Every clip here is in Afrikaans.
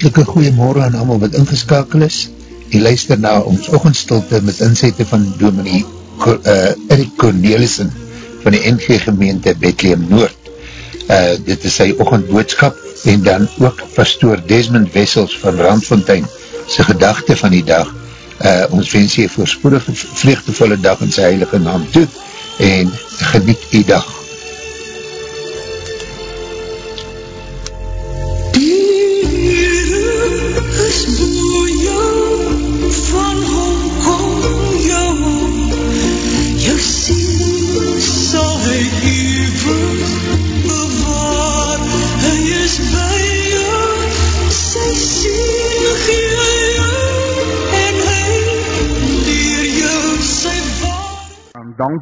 Hartelike goeiemorgen aan allemaal wat ingeskakel is. Die luister na ons ochendstilte met inzette van dominee uh, Erik Cornelissen van die NG gemeente Bethlehem Noord. Uh, dit is sy ochendboodskap en dan ook pastoor Desmond Wessels van Randfontein sy gedachte van die dag. Uh, ons wens jy voorspoedige vleegtevolle dag in sy heilige naam toe en geniet die dag.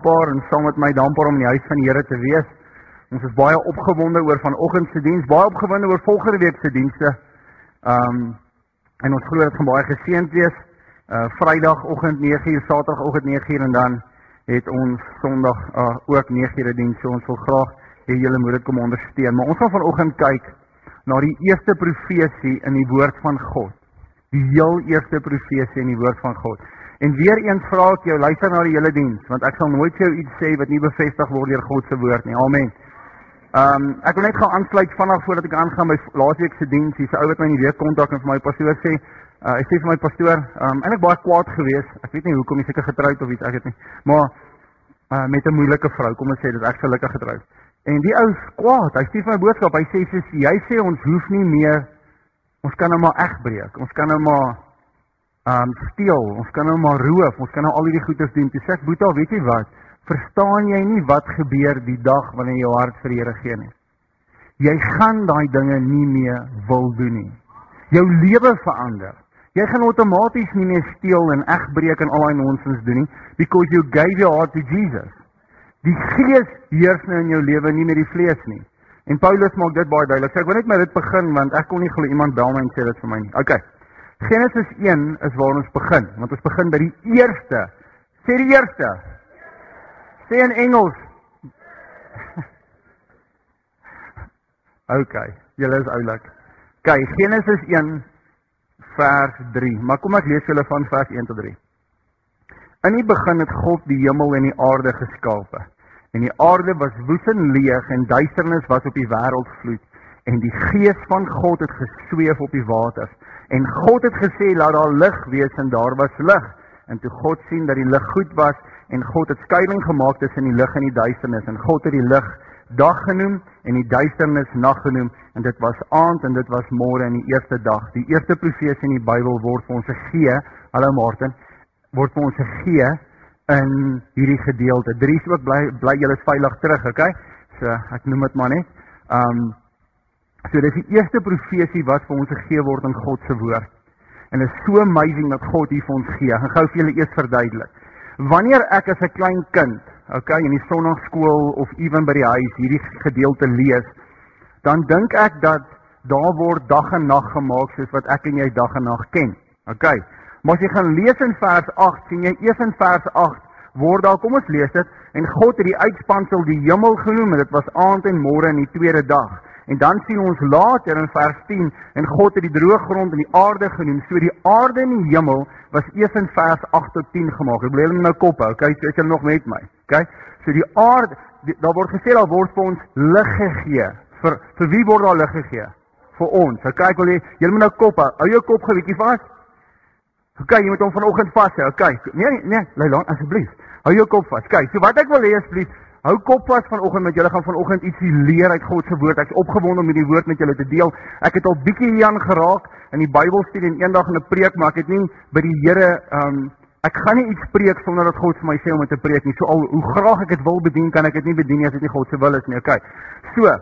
Dankbaar en saam met my dankbaar om in die huis van die Here te wees. Ons is baie opgewonde oor vanoggend se diens, baie opgewonde oor volgende week se dienste. Ehm um, en ons glo dit gaan baie geseënd wees. Uh Vrydagoggend 9uur, Saterdagoggend 9uur en dan het ons Sondag uh ook 9uur diens. So ons wil graag hê julle moet dit kom ondersteun. Maar ons gaan vanoggend kyk na die eerste profesie in die woord van God. Die heel eerste profesie in die woord van God. En weer eens vra ek jou, luister na die hele diens, want ek sal nooit vir jou iets sê wat nie bevestig word deur God se woord nie. Amen. Ehm um, ek wil net gaan aansluit vanaand voordat ek aangaan by laasweek se diens. Hier's 'n ou wat my in die week kontak en vir my pastoor sê, uh, hy sê vir my pastoor, ehm um, eintlik baie kwaad geweest. Ek weet nie hoekom hy seker getroud of iets, ek weet nie. Maar uh, met 'n moeilike vrou, kom ons sê dit ek gelukkig getroud. En die ou kwaad, hy stuur my boodskap. Hy sê sê jy sê ons hoef nie meer ons kan nou maar egbreek. Ons kan nou maar um steel, ons kan nou maar roof, ons kan nou al hierdie goeders doen. Toe sê ek, "Boeta, weet jy wat? Verstaan jy nie wat gebeur die dag wanneer jou hart vir die Here gee nie? Jy gaan daai dinge nie meer wil doen nie. Jou lewe verander. Jy gaan outomaties nie meer steel en egbreek en al daai nonsens doen nie because you gave your heart to Jesus. Die Gees heers nou in jou lewe, nie meer die vlees nie. En Paulus maak dit baie duidelik. So ek wil net met dit begin want ek kon nie glo iemand bel my en sê dit vir my nie. Okay. Genesis 1 is waar ons begin, want ons begin by die eerste. Sê die eerste. Sê in Engels. OK, julle is oulik. OK, Genesis 1 vers 3. Maar kom ek lees julle van vers 1 tot 3. In die begin het God die hemel en die aarde geskape. En die aarde was woes en leeg en duisternis was op die wêreld vloed en die gees van God het gesweef op die waters. En God het gesê laat daar lig wees en daar was lig. En toe God sien dat die lig goed was en God het skeiding gemaak tussen die lig en die duisternis en God het die lig dag genoem en die duisternis nag genoem en dit was aand en dit was môre in die eerste dag. Die eerste profesie in die Bybel word vir ons gegee. Hallo Martin, word vir ons gegee in hierdie gedeelte. Dries ook bly bly julle veilig terug, okay? So ek noem dit maar net. Um So dis die eerste profesie wat vir ons gegee word in God se woord. En dit is so amazing dat God hier vir ons gee. Ek gou vir julle eers verduidelik. Wanneer ek as 'n klein kind, okay, in die sonnaarskool of ewen by die huis hierdie gedeelte lees, dan dink ek dat daar word dag en nag gemaak soos wat ek en jy dag en nag ken. Okay. Maar as jy gaan lees in vers 8, sien jy eers in vers 8 word daar, kom ons lees dit, en God het die uitspansel die hemel genoem en dit was aand en môre in die tweede dag. En dan sien ons later in vers 10 en God het die droë grond en die aarde genoem. So die aarde en die hemel was eers in vers 8 tot 10 gemaak. Ek bly hulle nou kop hou. Okay, so is julle nog met my. Okay? So die aarde die, daar word gesê daar word vir ons lig gegee. Vir vir wie word daar lig gegee? Vir ons. Okay, ek wil hê julle moet nou kop hou. Hou jou kop gewetjie vas. Okay, jy moet hom vanoggend vas hê. Okay. Nee nee, nee Leilan asseblief. Hou jou kop vas. Kyk, so wat ek wil hê asseblief Hou kop vas vanoggend met julle gaan vanoggend ietsie leer uit God se woord. Ek's opgewonde om hierdie woord met julle te deel. Ek het al bietjie hieraan geraak in die Bybelstudie en eendag in 'n preek, maar ek het nie by die Here ehm um, ek gaan nie iets preek sonder dat God vir my sê om dit te preek nie. So al hoe graag ek dit wil bedien, kan ek dit nie bedien as dit nie God se wil is nie. Okay. So,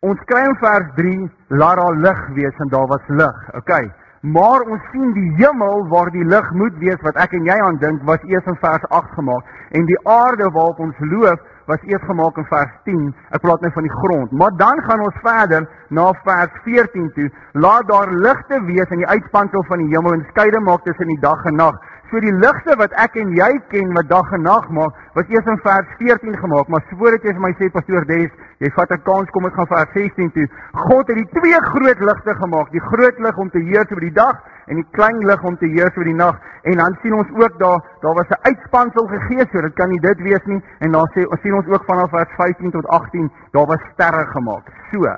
ons kry in vers 3 laat daar lig wees en daar was lig. Okay. Maar ons sien die hemel waar die lig moet wees wat ek en jy aan dink was eers in vers 8 gemaak en die aarde waarop ons loof was eers gemaak in vers 10. Ek praat net van die grond. Maar dan gaan ons verder na vers 14 toe. Laat daar ligte wees in die uitspansel van die hemel en skeiding maak tussen die dag en nag So die ligte wat ek en jy ken wat dag en nag maak, was eers in vers 14 gemaak, maar voordat jy vir my sê pastoor Des, jy vat 'n kans kom ek gaan vers 16 toe. God het die twee groot ligte gemaak, die groot lig om te heers oor die dag en die klein lig om te heers oor die nag. En dan sien ons ook daar daar was 'n uitspansel gegee, so dit kan nie dit wees nie. En dan sê sien ons ook vanaf vers 15 tot 18, daar was sterre gemaak. So.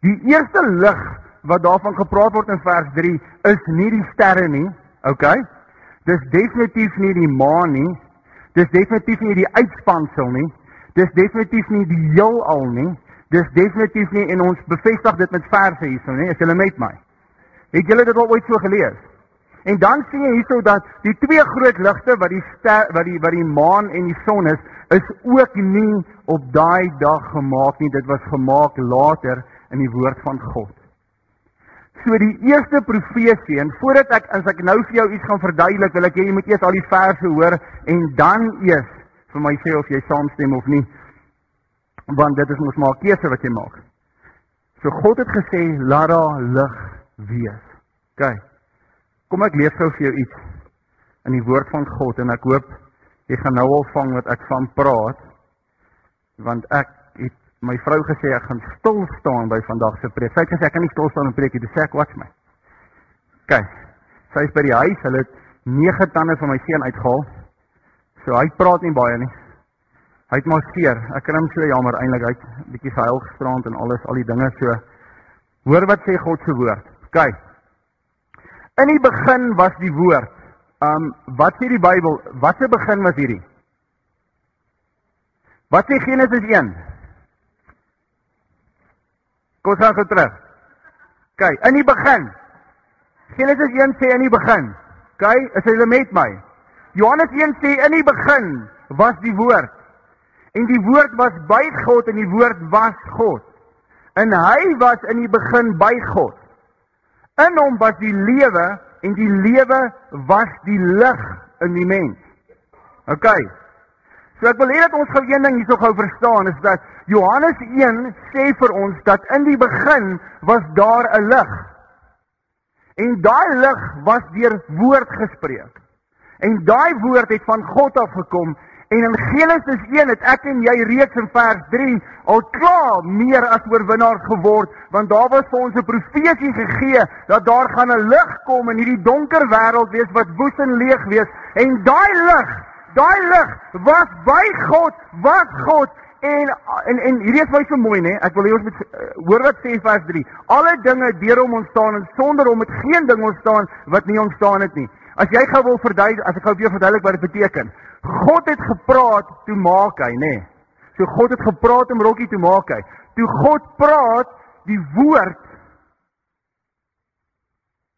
Die eerste lig wat daarvan gepraat word in vers 3 is nie die sterre nie. OK? Dis definitief nie die maan nie. Dis definitief nie die uitspansel nie. Dis definitief nie die heelal nie. Dis definitief nie en ons bevestig dit met verse hierso nie. Is julle met my? Het julle dit al ooit so gelees? En dan sien jy hierso dat die twee groot ligte wat die ster wat die wat die maan en die son is, is ook nie op daai dag gemaak nie. Dit was gemaak later in die woord van God. So die eerste profesie en voordat ek as ek nou vir jou iets gaan verduidelik, wil ek hê jy moet eers al die verse hoor en dan eers vir my sê of jy saamstem of nie. Want dit is mos maar 'n keuse wat jy maak. So God het gesê laat daar lig wees. OK. Kom ek lees gou vir jou iets in die woord van God en ek hoop jy gaan nou al vang wat ek van praat want ek het my vrou gesê ek gaan stil staan by vandag se preek. Sy het gesê ek kan nie stil staan en preek nie. Dis ek watch my. OK. Sy is by die huis. Hulle het nege tande van my seun uitgehaal. So hy praat nie baie nie. Hy het maar seer. Ek kan hom so jammer eintlik uit bietjie gehuil gestraand en alles, al die dinge so. Hoor wat sê God se woord. OK. In die begin was die woord. Um wat sê die Bybel? Wat se begin was hierdie? Wat sê Genesis 1? Kom ons gaan gou terug. Kyk, in die begin. Genesis 1 sê in die begin. Kyk, is jy met my? Johannes 1 sê in die begin was die woord. En die woord was by God en die woord was God. En hy was in die begin by God. In hom was die lewe en die lewe was die lig in die mens. OK. So ek wil hê dat ons gou een ding hierso gou verstaan is dat Johannes 1 sê vir ons dat in die begin was daar 'n lig. En daai lig was deur woord gespreek. En daai woord het van God af gekom en in Genesis 1 het ek en jy reeds in vers 3 al klaar meer as oorwinnaars geword want daar was vir ons 'n profesie gegee dat daar gaan 'n lig kom in hierdie donker wêreld wees wat woes en leeg wees en daai lig daai lig was by God was God En en en hierdie is my so mooi nê. Ek wil hê ons moet uh, hoor wat sê vers 3. Alle dinge deur hom ontstaan en sonder hom het geen ding ontstaan wat nie ontstaan het nie. As jy gou wil verduidelik, as ek gou weer verduidelik wat dit beteken. God het gepraat, toe maak hy nê. So God het gepraat om rokkie toe maak hy. Toe God praat, die woord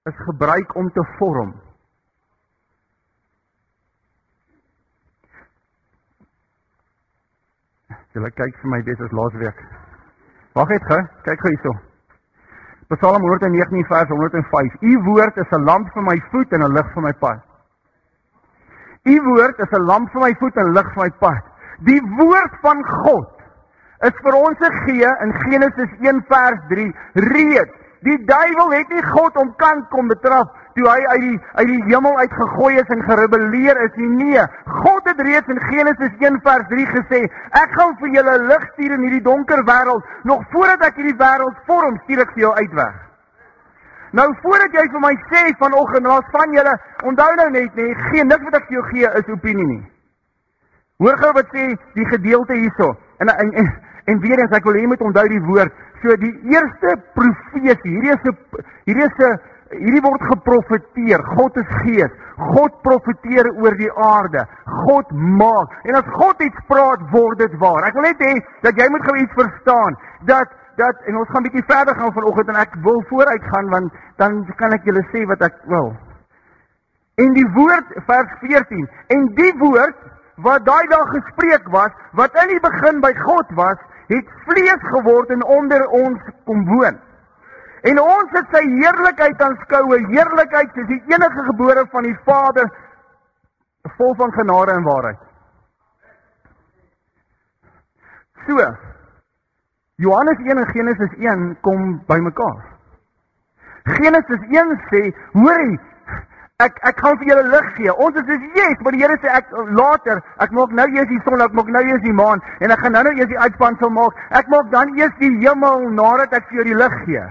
is gebruik om te vorm. Julle kyk vir my dis as laasweek. Wag net gou, kyk gou hierso. Psalm 119 vers 105. U woord is 'n lamp vir my voet en 'n lig vir my pad. U woord is 'n lamp vir my voet en lig vir my pad. Die woord van God is vir ons gegee in Genesis 1 vers 3 reeds. Die duiwel het nie God om kant kom betraf toe hy uit die uit die hemel uitgegooi is en gerebelleer is nie. Nee, God het reeds in Genesis 1 vers 3 gesê, ek gaan vir julle lig stuur in hierdie donker wêreld. Nog voordat ek hierdie wêreld vorm, stuur ek vir jou uitweg. Nou voordat jy vir my sê vanoggend raas van julle, onthou nou net nee, geen niks wat ek vir jou gee is opinie nie. Hoor gou wat sê die gedeelte hierso. En en en, en weer eens ek wil hê jy moet onthou die woord. So die eerste profesie, hierdie is 'n hierdie is 'n hierdie word geprofeteer. God is gees. God profeteer oor die aarde. God maak. En as God iets praat, word dit waar. Ek wil net hê dat jy moet gou iets verstaan dat dat en ons gaan bietjie verder gaan vanoggend en ek wil vooruit gaan want dan kan ek julle sê wat ek wil. En die woord vers 14 en die woord wat daai dag gespreek was, wat in die begin by God was, het vlees geword en onder ons kom woon. En ons het sy heerlikheid aanskou, 'n heerlikheid soos die enige gebore van die Vader, vol van genade en waarheid. So. Johannes 1 en Genesis 1 kom bymekaar. Genesis 1 sê, hoorie, ek ek gaan vir julle lig gee. Ons is soos yes, maar die Here sê ek later, ek maak nou eers die son, ek maak nou eers die maan en ek gaan nou nou eers die uitspansel maak. Ek maak dan eers die hemel nadat ek vir jou die lig gee.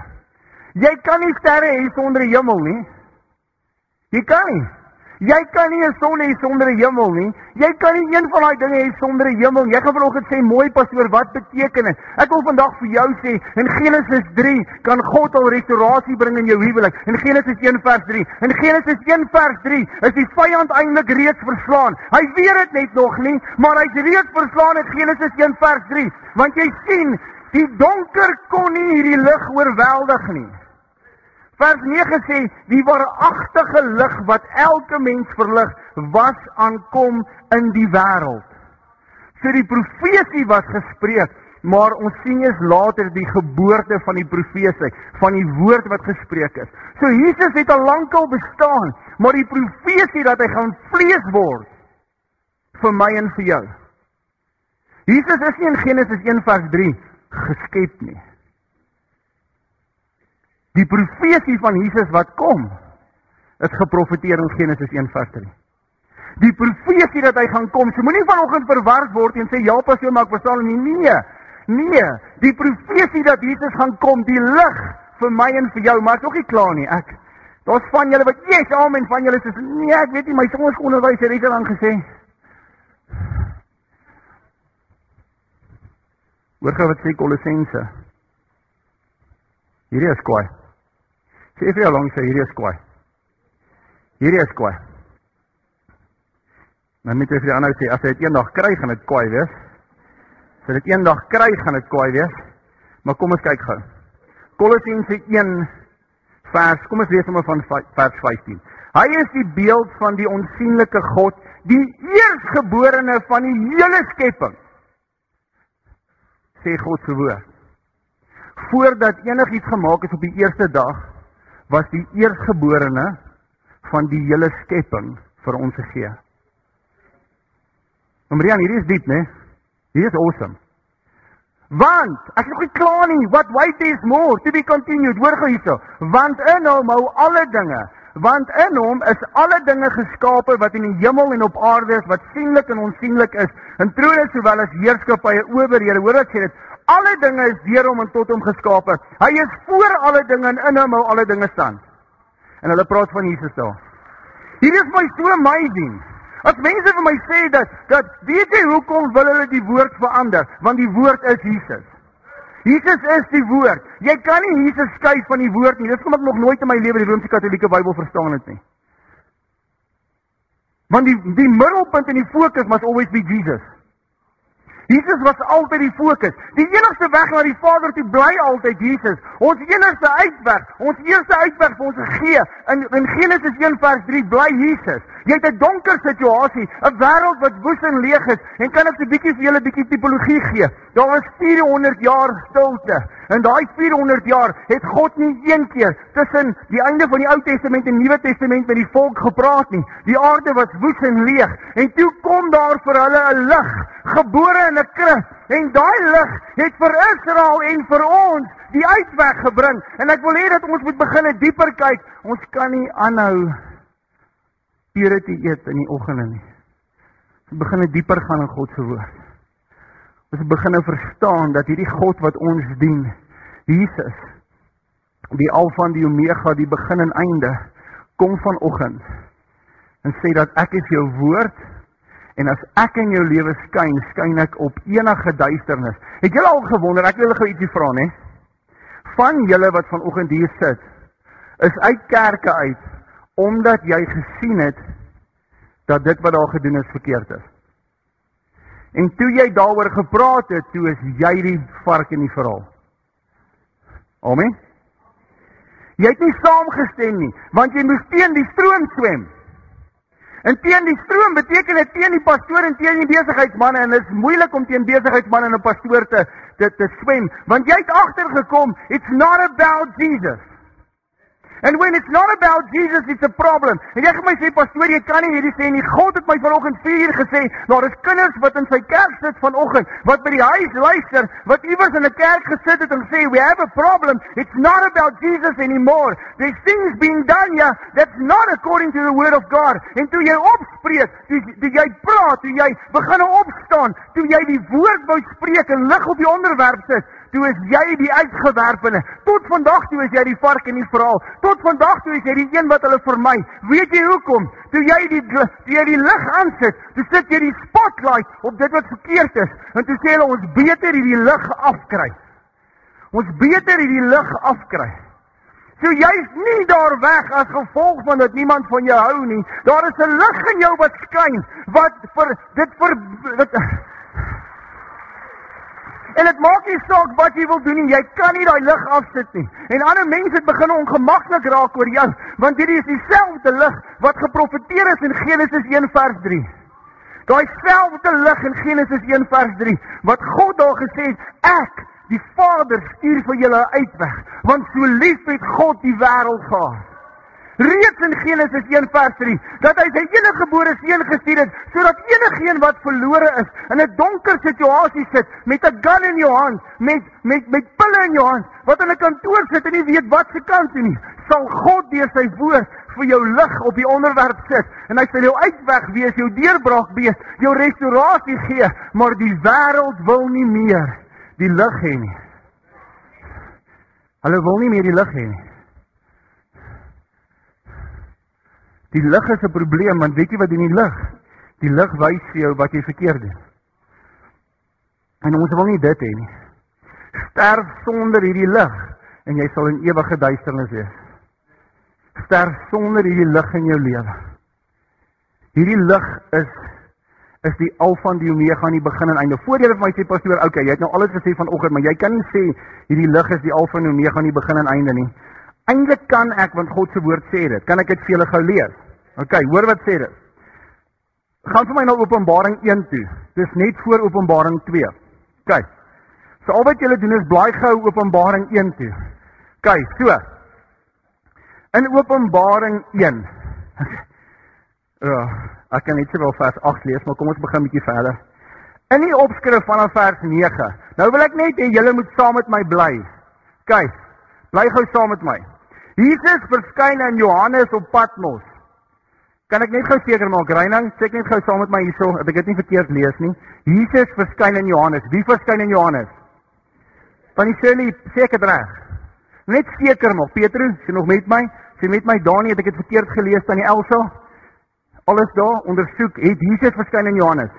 Jy kan nie sterre hê sonder die hemel nie. Jy kan nie. Jy kan nie 'n son hê sonder 'n hemel nie. Jy kan nie een van daai dinge hê sonder 'n hemel. Jy gaan vanoggend sê mooi pastoor, wat beteken dit? Ek wil vandag vir jou sê in Genesis 3 kan God al restaurasie bring in jou huwelik. In Genesis 1 vers 3. In Genesis 1 vers 3 is die vyand eintlik reeds verslaan. Hy weet dit net nog nie, maar hy's reeds verslaan in Genesis 1 vers 3. Want jy sien, die donker kon nie hierdie lig oorweldig nie. Vers 9 sê die waaragtige lig wat elke mens verlig was aankom in die wêreld. So die profesie was gespreek, maar ons sien eers later die geboorte van die profesie, van die woord wat gespreek is. So Jesus het al lankal bestaan, maar die profesie dat hy gaan vlees word vir my en vir jou. Jesus is nie in Genesis 1 vers 3 geskep nie. Die profesie van Jesus wat kom, is geprofeteer in Genesis 1:3. Die profesie dat hy gaan kom, so moenie vanoggend verward word en sê ja, pastoor, maar ek verstaan nie. Nee. Nee, die profesie dat Jesus gaan kom, die lig vir my en vir jou, maar is nog nie klaar nie. Ek Daar's van julle wat yes, amen, van julle sê nee, ek weet nie, my sondersonderwyser het dit al gesê. Gou wat sê Kolossense. Hierdie is kwaai. Sê vir jou langs hierdie is kwaai. Hierdie is kwaai. Nou net vir die ander sê as hy dit eendag kry gaan dit kwaai wees. As hy dit eendag kry gaan dit kwaai wees. Maar kom ons kyk gou. Kolossense 1 vers, kom ons lees sommer van vers 15. Hy is die beeld van die onsigbare God, die eersgeborene van die hele skepping. Sê God se woord. Voordat enigiets gemaak is op die eerste dag, was die eersgeborene van die hele skepping vir ons gegee. Marian, hierdie is diep, né? Hierdie is awesome. Want ek is nog nie klaar nie. What wait is more to be continued. Hoor gou hierso. Want in hom hou alle dinge. Want in hom is alle dinge geskape wat in die hemel en op aarde is, wat sienlik en onsienlik is, in trone sowel as heerskappye, owerhede. Hoor wat sê dit? Alle dinge is deur hom en tot hom geskape. Hy is voor alle dinge en in hom hou alle dinge stand. En hulle praat van Jesus daar. Hier is my so amazing. As mense vir my sê dat dat weet jy hoekom wil hulle die woord verander? Want die woord is Jesus. Jesus is die woord. Jy kan nie Jesus skei van die woord nie. Dis kom ek nog nooit in my lewe die Rooms-Katolieke Bybel verstaan het nie. Want die die middelpunt en die fokus must always be Jesus. Jesus was altyd die fokus. Die enigste weg na die Vader toe bly altyd Jesus. Ons enigste uitweg, ons eerste uitweg vir ons gee in in Genesis 1 vers 3 bly Jesus. Jy het 'n donker situasie, 'n wêreld wat woes en leeg is en kan ek 'n bietjie vir julle 'n bietjie tipologie gee. Daar was 400 jaar stilte. In daai 400 jaar het God nie een keer tussen die einde van die Ou Testament en Nuwe Testament met die volk gepraat nie. Die aarde was woes en leeg en toe kom daar vir hulle 'n lig, gebore in 'n krib. En daai lig het vir Israel en vir ons die uitweg gebring. En ek wil hê dat ons moet begin dieper kyk. Ons kan nie aanhou pure te eet in die oggende nie. Ons begin dieper gaan in God se woord. Ons begin verstaan dat hierdie God wat ons dien, Jesus, die Alfa en die Omega, die begin en einde, kom vanoggend en sê dat ek is jou woord en as ek in jou lewe skyn, skyn ek op enige duisternis. Het julle al gewonder, ek wil gou ietsie vra, né? Van julle wat vanoggend hier sit, is uit kerke uit omdat jy gesien het dat dit wat daar gedoen is verkeerd is. En toe jy daaroor gepraat het, toe is jy die vark in die verhaal. Amen. Jy het nie saamgestem nie, want jy moes teen die stroom swem. En teen die stroom beteken dit teen die pastoor en teen die besigheidsmanne en dit is moeilik om teen besigheidsmanne en 'n pastoor te te te swem, want jy het agtergekom, it's not about Jesus. And when it's not about Jesus, it's a problem. En jy gaan my sê pastoor, jy kan nie hierdie sê nie. God het my vanoggend 4 uur gesê, daar is kinders wat in sy kerk sit vanoggend, wat by die huis luister, wat iewers in 'n kerk gesit het en sê, "We have a problem. It's not about Jesus anymore. There's things being done here that's not according to the word of God." En toe jy opspreek, toe, toe jy praat, toe jy begin opstaan, toe jy die woord wou spreek en lig op die onderwerp sit, toe is jy die uitgewerpene. Tot vandag toe is jy die vark in die verhaal. Tot vandag toe is jy die een wat hulle vermy. Weet jy hoekom? Toe jy die toe jy die lig aansit, toe sit jy die spotlight op dit wat verkeerd is. En toe sê hulle ons beter hierdie lig afkry. Ons beter hierdie lig afkry. So jy's nie daar weg as gevolg van dat niemand van jou hou nie. Daar is 'n lig in jou wat skyn wat vir dit vir dit En dit maak nie saak wat jy wil doen nie, jy kan nie daai lig afsit nie. En ander mense het begin ongemaklik raak oor jou, want hierdie is dieselfde lig wat geprofeteer is in Genesis 1 vers 3. Daai selfde lig in Genesis 1 vers 3 wat God daar gesê het, ek, die Vader, stuur vir julle uitweg, want so lief het God die wêreld gehad reeds in Genesis 1 vers 3 dat hy sy enige gebore seun gestuur het sodat enigiemand wat verlore is in 'n donker situasie sit met 'n gun in jou hand, met met met pille in jou hand, wat in 'n kantoor sit en nie weet wat se kant toe nie, sal God deur sy woord vir jou lig op die onderwerp sit en hy sal jou uitweg wees, jou deurbraak wees, jou restaurasie gee, maar die wêreld wil nie meer die lig hê nie. Hulle wil nie meer die lig hê nie. Die lig is 'n probleem want weet jy wat in die lig? Die lig wys vir jou wat jy verkeerd doen. En ons wil nie dit hê nie. Sterf sonder hierdie lig en jy sal in ewige duisternis wees. Sterf sonder hierdie lig in jou lewe. Hierdie lig is is die alfa en die omega aan die begin en einde. Voor jy vir my sê pastoor, okay, jy het nou alles gesê vanoggend, maar jy kan nie sê hierdie lig is die alfa en omega aan die begin en einde nie. Eintlik kan ek want God se woord sê dit. Kan ek dit vir julle gou lees? OK, hoor wat sê dit. Gaan vir my na Openbaring 1 toe. Dis net voor Openbaring 2. OK. So al wat julle doen is blaai gou Openbaring 1 toe. OK, so. In Openbaring 1. Ja, ek kan net sowel vers 8 lees, maar kom ons begin bietjie verder. In die opskrif vanaf vers 9. Nou wil ek net hê julle moet saam met my bly. OK. Bly gou saam met my. Jesus verskyn aan Johannes op Patmos. Kan ek net gou seker maak, Reining, check net gou saam met my hierso, ek het dit nie verkeerd lees nie. Jesus verskyn aan Johannes. Wie verskyn aan Johannes? Van die Shirley seker reg. Net seker nog, Petrus, jy nog met my? Sy met my Dani, het ek dit verkeerd gelees aan die Elsa? Alles daar ondersoek, het Jesus verskyn aan Johannes.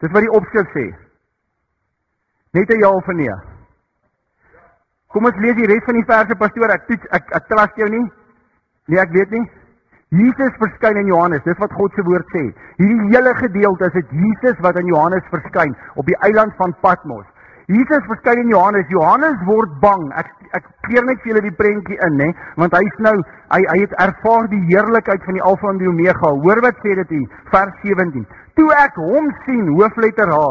Dis wat die opskrif sê. Net 'n ja of 'n nee. Kom ons lees die res van die verse pastoor. Ek toets ek ek trust jou nie. Nee, ek weet nie. Jesus verskyn in Johannes. Dis wat God se woord sê. Hierdie hele gedeelte is dit Jesus wat aan Johannes verskyn op die eiland van Patmos. Jesus verskyn in Johannes. Johannes word bang. Ek ek keer net vir julle die prentjie in, nê, want hy's nou hy hy het ervaar die heerlikheid van die Alfa en die Omega. Hoor wat sê dit hier, vers 17. Toe ek hom sien, hoofletter H,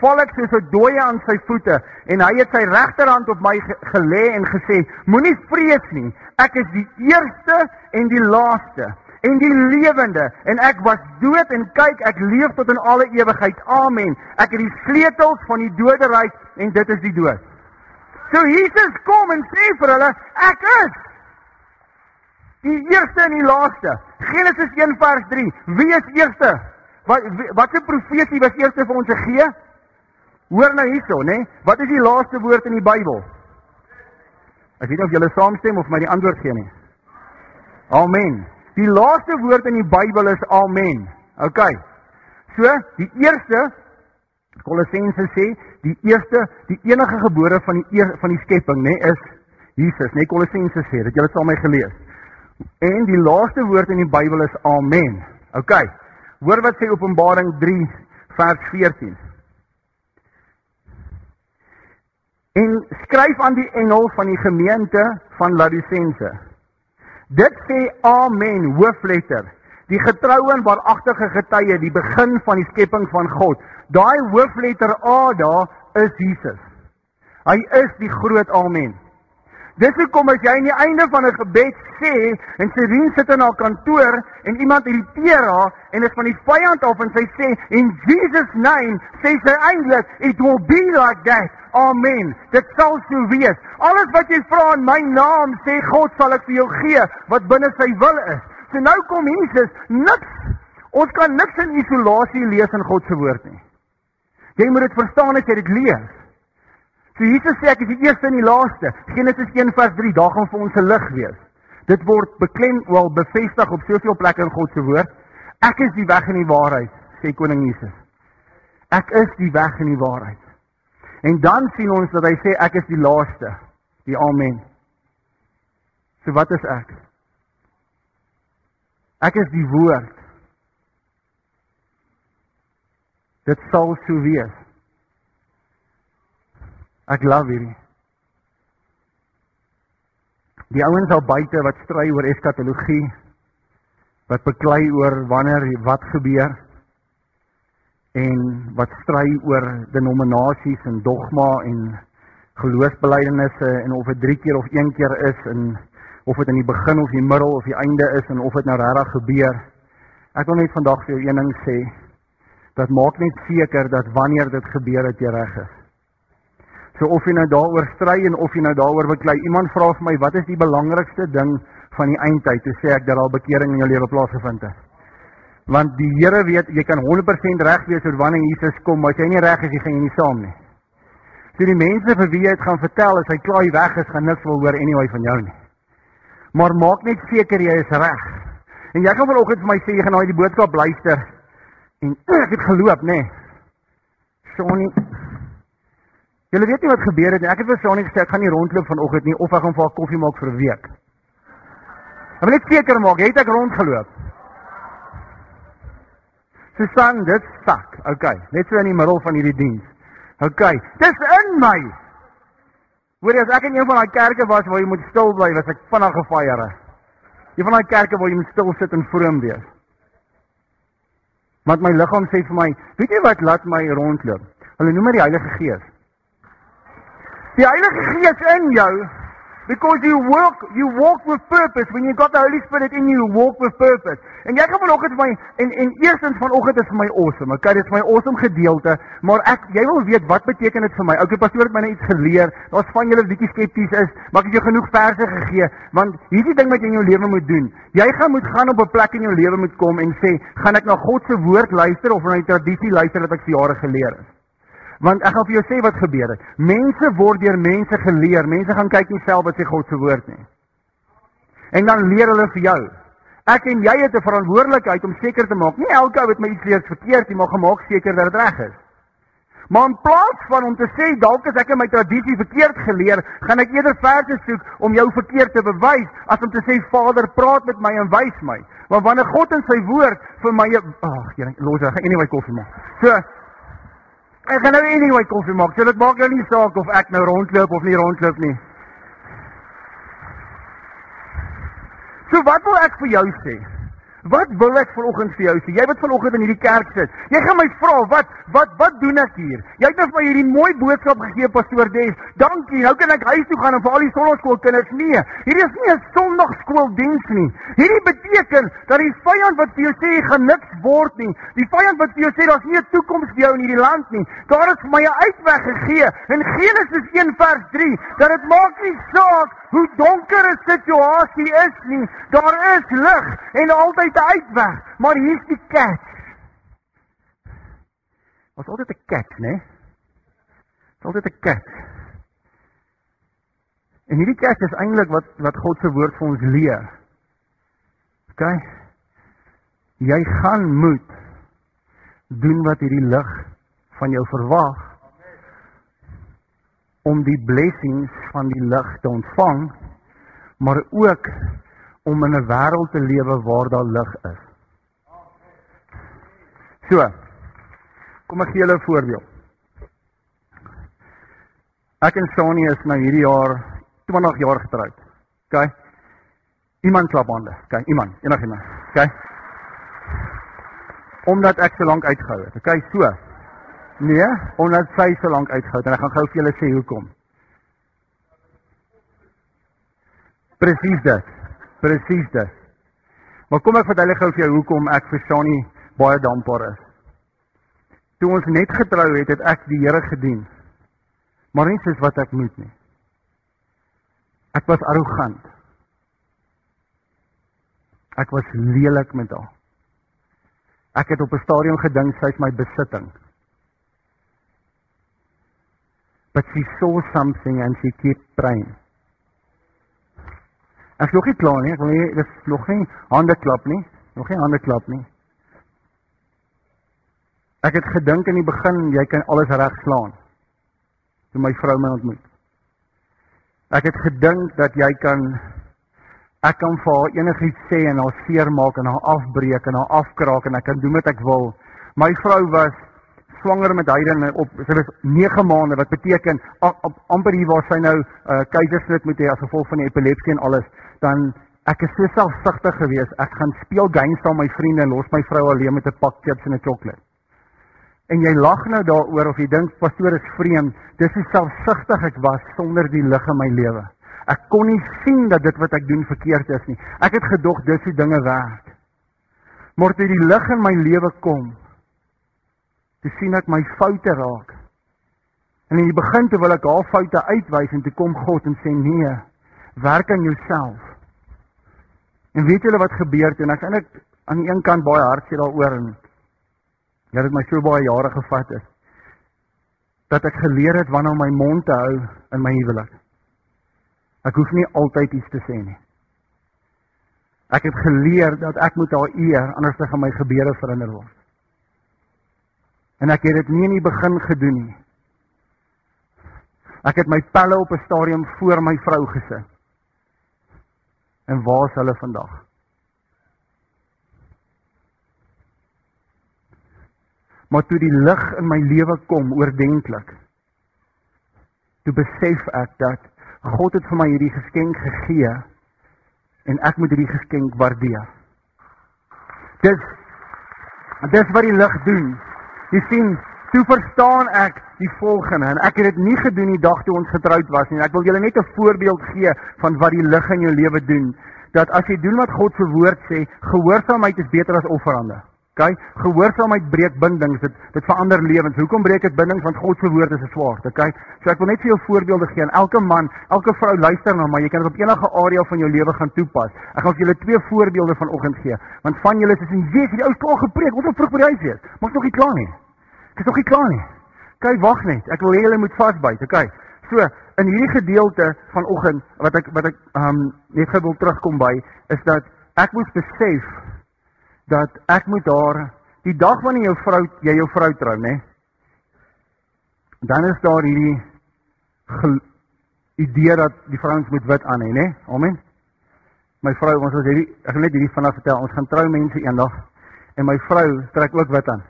val ek soos 'n dooie aan sy voete en hy het sy regterhand op my gelê en gesê moenie vrees nie. Ek is die eerste en die laaste en die lewende en ek was dood en kyk ek leef tot in alle ewigheid. Amen. Ek het die sleutels van die doderyk en dit is die dood. So Jesus kom en sê vir hulle ek is die eerste en die laaste. Genesis 1 vers 3 wie is eerste? Wat wat 'n profesie was eerste vir ons gegee Hoor nou hierso, nê? Wat is die laaste woord in die Bybel? Ek weet nie of julle saamstem of my die antwoord gee nie. Amen. Die laaste woord in die Bybel is amen. OK. So, die eerste Kolossense sê, die eerste, die enige gebore van die eer, van die skepping, nê, is Jesus, nê? Kolossense sê, dit julle het al my gelees. En die laaste woord in die Bybel is amen. OK. Hoor wat sê Openbaring 3 vers 14. En skryf aan die engel van die gemeente van Laodicense. Dit sê amen hoofletter. Die getroue en waaragtige getuie, die begin van die skepping van God. Daai hoofletter A daar is Jesus. Hy is die groot amen. Dis hoekom as jy aan die einde van 'n gebed sê en Serien sit in haar kantoor en iemand irriteer haar en is van die vyand af en sy sê in Jesus name sê sy eintlik it will be like that. Amen. Dit sal so wees. Alles wat jy vra in my naam sê God sal ek vir jou gee wat binne sy wil is. So nou kom Jesus, niks. Ons kan niks in isolasie lees in God se woord nie. Jy moet dit verstaan as jy dit lees. So Jesus sê ek is die eerste en die laaste. Genesis 1:3 daar gaan vir ons 'n lig wees. Dit word beklem wel bevestig op soveel plekke in God se woord. Ek is die weg en die waarheid, sê koning Jesus. Ek is die weg en die waarheid. En dan sien ons dat hy sê ek is die laaste, die amen. So wat is ek? Ek is die woord. Dit sal so wees. Ek love hierdie. Die ouens al buite wat stry oor eskatologie wat beklei oor wanneer wat gebeur en wat stry oor denominasies en dogma en geloofsbelijdenisse en of dit 3 keer of 1 keer is en of dit in die begin of die middel of die einde is en of dit nou regtig gebeur. Ek wil net vandag vir jou een ding sê. Dat maak net seker dat wanneer dit gebeur dat jy reg is. So of jy nou daaroor stry en of jy nou daaroor beklei. Iemand vra vir my, wat is die belangrikste ding van die eindtyd? Toe sê ek dat daar bekering in jou lewe plaasgevind het. Want die Here weet jy kan 100% reg wees oor wanneer Jesus kom, maar as jy nie reg is, jy gaan nie saam nie. So die mense vir wie jy dit gaan vertel as hy klaar weg is, gaan niks wil hoor anyway van jou nie. Maar maak net seker jy is reg. En jy gaan vanoggend vir my sê jy gaan nou die boodskap luister en ek het geloop. Nee. Sonnie Julle weet nie wat gebeur het nie. Ek het vir Sonnie gesê ek gaan nie rondloop vanoggend nie of ek gaan vir haar koffie maak vir 'n week. Ek wil net seker maak, het ek rondgeloop? Susan, dit sak. Okay, net so in die middel van hierdie diens. Okay, dis in my. Hoorie, as ek in een van daai kerke was waar jy moet stil bly, was ek vinnig gefire. Een van daai kerke waar jy moet stil sit en vroom wees. Want my liggaam sê vir my, weet jy wat laat my rondloop? Hulle noem dit die Heilige Gees. Die Heilige Gees in jou because you walk you walk with purpose when you got the Holy Spirit in you, you walk with purpose. En jy gaan vanoggend vir my en en eerstens vanoggend is vir my awesome. Okay, dit is my awesome gedeelte, maar ek jy wil weet wat beteken dit vir my? Okay, pastoor het my net iets geleer. Daar's van julle bietjie skepties is, maar ek het jou genoeg verse gegee want hierdie ding wat jy in jou lewe moet doen. Jy gaan moet gaan op 'n plek in jou lewe moet kom en sê, gaan ek na God se woord luister of na die tradisie luister wat ek vir jare geleer het? Want ek gaan vir jou sê wat gebeur het. Mense word deur mense geleer. Mense gaan kyk nie self wat sê God se woord nie. En dan leer hulle vir jou. Ek en jy het 'n verantwoordelikheid om seker te maak. Nie elke ou wat my iets leer verkeerd nie, maar gemaak seker dat dit reg is. Maar in plaas van om te sê dalk as ek in my tradisie verkeerd geleer, gaan ek eerder verse soek om jou verkeerd te bewys as om te sê Vader, praat met my en wys my. Want wanneer God in sy woord vir my ag, oh, Here, los, ek gaan anyway koffie maak. So, Ek gaan nou anyway koffie maak. So dit maak nou nie saak of ek nou rondloop of nie rondloop nie. So wat wil ek vir jou sê? Wat wil ek vanoggend vir jou sê? Jy wat vanoggend in hierdie kerk sit. Jy gaan my vra, wat wat wat doen ek hier? Jy het vir my hierdie mooi boodskap gegee, pastoor Des. Dankie. Nou kan ek huis toe gaan en vir al die sonnaskoolkinders nee. Hierdie is nie 'n Sondagskooldiens nie. Hierdie beteken dat die vyand wat vir jou sê jy gaan niks word nie, die vyand wat vir jou sê daar's nie 'n toekoms vir jou in hierdie land nie. Daar is vir my 'n uitweg gegee in Genesis 1:3 dat dit maak nie saak hoe donker 'n situasie is nie. Daar is lig en altyd 'n uitweg, maar hier's die catch. Ons altyd 'n catch, né? Ons altyd 'n catch. En hierdie catch is eintlik wat wat God se woord vir ons leer. OK. Jy gaan moet doen wat hierdie lig van jou verwag om die blessings van die lig te ontvang, maar ook om in 'n wêreld te lewe waar daar lig is. So. Kom ek gee julle 'n voorbeeld. Ek en Sony is nou hierdie jaar 20 jaar getroud. OK. Iemand klap hande. OK, iemand, enigiemand. OK. Omdat ek so lank uitgehou het. OK, so. Nee, omdat sy so lank uitgehou het en ek gaan gou vir julle sê hoekom. Presies dit. Presies dit. Maar kom ek vertel gou vir jou hoekom ek vir Shani baie dankbaar is. Toe ons net getrou het, het ek die Here gedien. Maar nie soos wat ek moet nie. Ek was arrogant. Ek was lelik met haar. Ek het op 'n stadium gedink sy is my besitting. But she saw something and she kept praying. Ek nog nie klaar nie. Ek wil nie dis nog nie hande klap nie. Nog nie hande klap nie. Ek het gedink in die begin jy kan alles regslaan. Toe my vrou my ontmoet. Ek het gedink dat jy kan ek kan vir haar enigiets sê en haar seermaak en haar afbreek en haar afkraak en ek kan doen wat ek wil. My vrou was swanger met Hayden op sy was 9 maande wat beteken amper hier waar sy nou uh, keisersnit moet hê as gevolg van die epilepsie en alles dan ek is so selfsugtig geweest. Ek gaan speel games saam met my vriende en los my vrou alleen met 'n pak chips en 'n sjokolade. En jy lag nou daaroor of jy dink pastoor is vreemd. Dis hoe selfsugtig ek was sonder die lig in my lewe. Ek kon nie sien dat dit wat ek doen verkeerd is nie. Ek het gedog dis hoe dinge werk. Maar toe die lig in my lewe kom, toe sien ek my foute raak. En in die begin toe wil ek haar foute uitwys en toe kom God en sê nee, werk aan jouself. En weet julle wat gebeur toe? En ek eintlik aan die een kant baie hartseer daaroor en dat dit my so baie jare gevat het dat ek geleer het wanneer om my mond te hou in my huwelik. Ek hoef nie altyd iets te sê nie. Ek het geleer dat ek moet haar eer anders dan my gebeure verander word. En ek het dit nie in die begin gedoen nie. Ek het my pelle op 'n stadium voor my vrou gesit. En waar is hulle vandag? Maar toe die lig in my lewe kom oordentlik. Toe besef ek dat God het vir my hierdie geskenk gegee en ek moet hierdie geskenk waardeer. Dis dis wat die lig doen. Jy sien, toe verstaan ek die volgende en ek het dit nie gedoen die dag toe ons getroud was nie. Ek wil julle net 'n voorbeeld gee van wat die lig in jou lewe doen. Dat as jy doen wat God se woord sê, gehoorsaamheid is beter as offerande. OK? Gehoorsaamheid breek bindings. Dit dit verander lewens. Hoekom breek dit bindings? Want God se woord is 'n swaard. OK? So ek wil net vir jou voorbeelde gee. En elke man, elke vrou luister na my. Jy kan dit op enige area van jou lewe gaan toepas. Ek gaan vir julle twee voorbeelde vanoggend gee. Want van julle is in Jesus, hierdie ou klaar gepreek. Ons wil vroeg by die huis wees. Maar is nog nie klaar nie. Ek is nog nie klaar nie. Kyk, wag net. Ek wil hê julle moet vasbyt. Okay. So, in hierdie gedeelte vanoggend wat ek wat ek um net gou wil terugkom by is dat ek moet besef dat ek moet daar die dag wanneer jou vrou jy jou vrou trou, né? Dan is daar hierdie idee dat die vrouens moet wit aan hê, né? Amen. My vrou, ons was hierdie ek gaan net hierdie vanaand vertel. Ons gaan trou mense eendag en my vrou trek ook wit aan.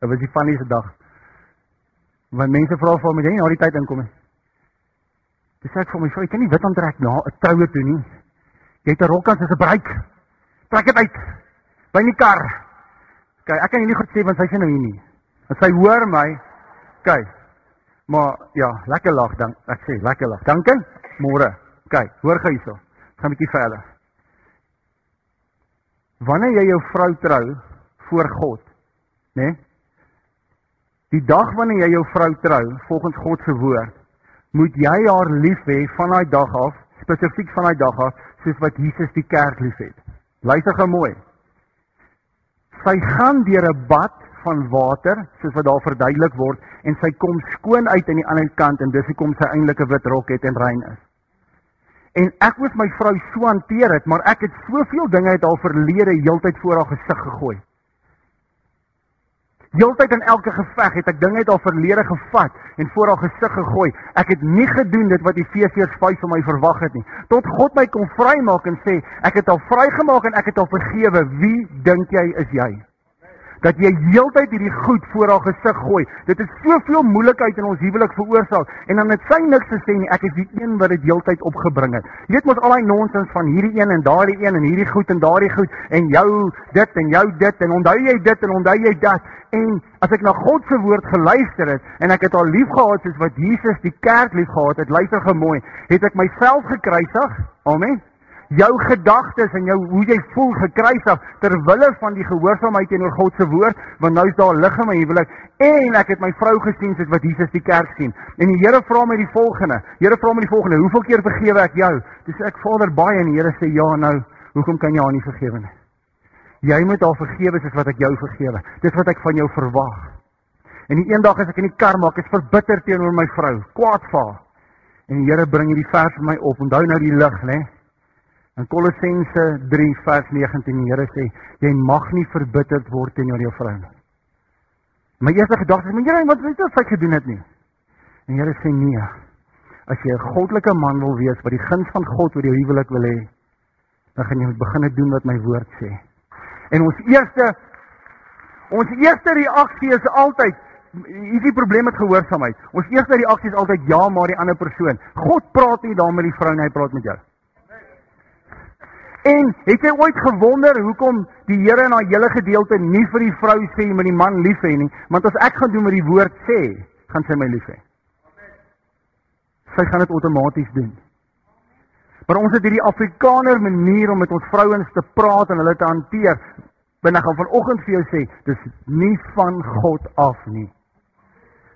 Dit was die funnieste dag. Want mense vra vir my, jy na die tyd inkom nie. Dis ek vir my vrou, ek kan nie wit aantrek na 'n troue toe nie. Jy het 'n rok aan soos 'n bruik. Trek dit uit. By die kar. Kyk, ek kan nie goed sê want sy sien nou hier nie. En sy hoor my. Kyk. Maar ja, lekker lag dan. Ek sê lekker lag. Dankie. Môre. Kyk, hoor gou hierso. Gaan 'n bietjie verder. Wanneer jy jou vrou trou voor God, né? Nee, Die dag wanneer jy jou vrou trou, volgens God se woord, moet jy haar lief hê van daai dag af, spesifiek van daai dag af, soos wat Jesus die kerk liefhet. Luister gou mooi. Sy gaan deur 'n bad van water, soos wat daar verduidelik word, en sy kom skoon uit aan die ander kant en dis hoekom sy eintlik 'n wit rok het en rein is. En ek moes my vrou so hanteer het, maar ek het soveel dinge uit haar verlede heeltyd voor haar gesig gegooi. Heeltyd in elke geveg het ek dinge uit haar verlede gevat en voor haar gesig gegooi. Ek het nie gedoen dit wat Efesiërs 5 van my verwag het nie. Tot God my kom vrymaak en sê, ek het haar vrygemaak en ek het haar vergewe. Wie dink jy is jy? Dat jy heeltyd hierdie goed voor haar gesig gooi. Dit het soveel moeilikheid in ons huwelik veroorsaak en dan het sy niks te sê nie. Ek is die een wat dit heeltyd opgebring het. Jy weet mos al daai nonsens van hierdie een en daardie een en hierdie goed en daardie goed en jou dit en jou dit en onthou jy dit en onthou jy dat. En as ek na God se woord geluister het en ek het haar liefgehad soos wat Jesus die kerk liefgehad het, luister gemooi, het ek myself gekruisig. Amen jou gedagtes en jou hoe jy voel gekruisig ter wille van die gehoorsaamheid teenoor God se woord, want nou is daar lig in my huwelik en ek het my vrou gesien soos wat Jesus die kerk sien. En die Here vra my die volgende. Here vra my die volgende: "Hoeveel keer vergewe ek jou?" Dis ek Vader baie en die Here sê: "Ja, nou, hoekom kan jy haar nie vergewe nie?" Jy moet haar vergewe soos wat ek jou vergewe. Dis wat ek van jou verwag. En die eendag as ek in die kar maak, is verbitter teenoor my vrou, kwaad vir haar. En die Here bring hierdie vers vir my op. Onthou nou die lig, né? In Kolossense 3 vers 19 die Here sê jy mag nie verbitterd word teenoor jou vrou nie. My eerste gedagte is, "Maar Here, wat het sy gedoen het nie?" En die Here sê nee. As jy 'n goddelike man wil wees wat die guns van God oor jou huwelik wil hê, dan gaan jy moet begin doen wat my woord sê. En ons eerste ons eerste reaksie is altyd Is die probleem met gehoorsaamheid? Ons eerste reaksie is altyd ja, maar die ander persoon. God praat nie daar met die vrou nie, hy praat met jou. En het jy ooit gewonder hoekom die Here in daai hele gedeelte nie vir die vrou sê jy moet die man lief hê nie, want as ek gaan doen wat die woord sê, gaan sy my lief hê. Sy gaan dit outomaties doen. Maar ons het hierdie Afrikaner manier om met ons vrouens te praat en hulle te hanteer. Binne gaan vanoggend vir jou sê, dis nie van God af nie.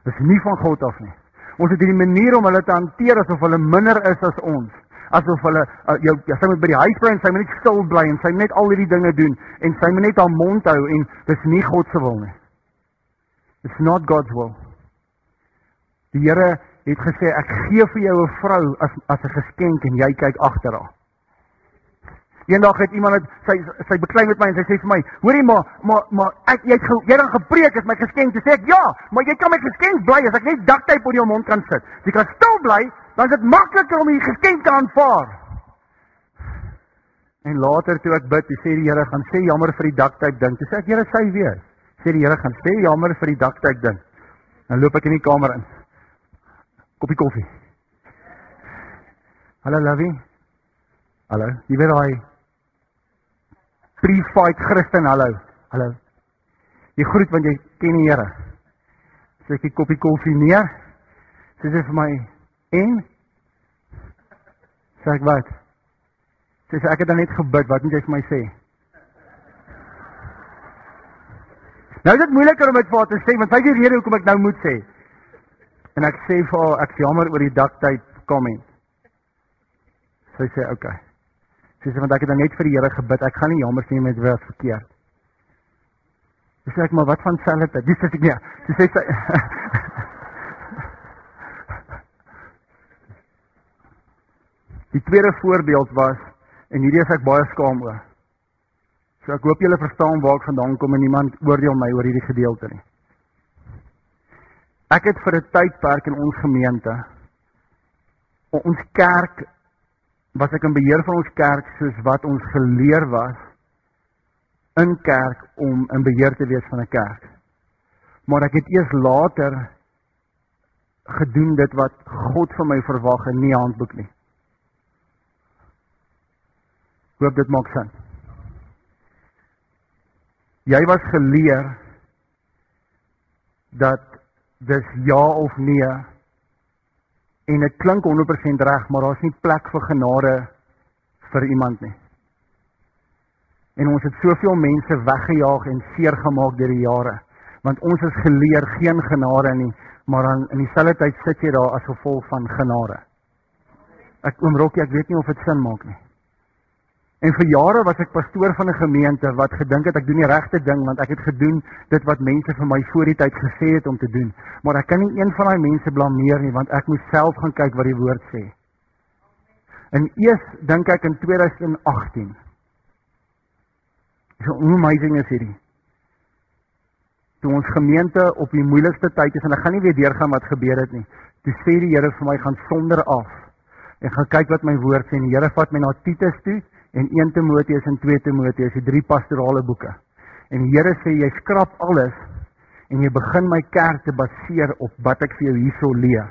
Dis nie van God af nie. Ons het hierdie manier om hulle te hanteer asof hulle minder is as ons asof hulle uh, jou ja, sy moet by die huis bly en sy moet net stil bly en sy moet net al hierdie dinge doen en sy moet net haar mond hou en dis nie God se wil nie. It's not God's will. Die Here het gesê ek gee vir jou 'n vrou as as 'n geskenk en jy kyk agter haar. Eendag het iemand het, sy sy beklei met my en sy sê vir my, hoorie maar maar maar ek jy het jy dan gepreek is my geskenk. Sê ek ja, maar jy kan my geskenk bly as ek net daktyp oor jou mond kan sit. Jy kan stil bly dan is dit makliker om die geskenk te aanvaar. En later toe ek bid, sê die Here gaan sê jammer vir die daktyp ding. Toe sê ek Here sê weer. Sê die Here gaan sê jammer vir die daktyp ding. Dan loop ek in die kamer in. Koppie koffie. Hallo Lovie. Hallo. Jy weet daai pre-fight Christen hallo. Hallo. Jy groet want jy ken die Here. Sê ek 'n koppie koffie neer. Sê sy vir my En sê ek wat? Sê ek het dan net gebid, wat moet jy vir my sê? Nou is dit moeiliker om dit vir haar te sê want sy het die rede hoekom ek nou moet sê. En ek sê vir haar ek jammer oor die daktyd comment. Sy sê oké. Okay. Sy sê want ek het dan net vir die Here gebid. Ek gaan nie jammer sê met wat verkeerd. Dis ek maar wat van selfde. Dis sê ek nee. Sy sê sy Die tweede voorbeeld was en hierdie is ek baie skaam oor. So ek hoop julle verstaan waar ek vandaan kom en niemand oordeel my oor hierdie gedeelte nie. Ek het vir 'n tydperk in ons gemeente ons kerk was ek in beheer van ons kerk soos wat ons geleer was in kerk om in beheer te wees van 'n kerk. Maar ek het eers later gedoen dit wat God van my verwag en nie handboek nie. Hoop dit maak sin. Jy was geleer dat dis ja of nee en dit klink 100% reg, maar daar's nie plek vir genade vir iemand nie. En ons het soveel mense weggejaag en seer gemaak deur die jare, want ons is geleer geen genade nie, maar dan in dieselfde tyd sit jy daar as gevolg van genade. Ek oom Rokkie, ek weet nie of dit sin maak nie. En vir jare was ek pastoor van 'n gemeente wat gedink het ek doen die regte ding want ek het gedoen dit wat mense vir my voor die tyd gesê het om te doen. Maar ek kan nie een van daai mense blameer nie want ek moet self gaan kyk wat die woord sê. En eers dink ek in 2018. So amazing is hierdie. Toe ons gemeente op die moeilikste tyd is en ek gaan nie weer deurgaan wat gebeur het nie. Toe sê die Here vir my gaan sonder af en gaan kyk wat my woord sê en die Here vat my na Titus toe en 1 Timoteus en 2 Timoteus, die drie pastorale boeke. En die Here sê jy skrap alles en jy begin my kerk te baseer op wat ek vir jou hierso leer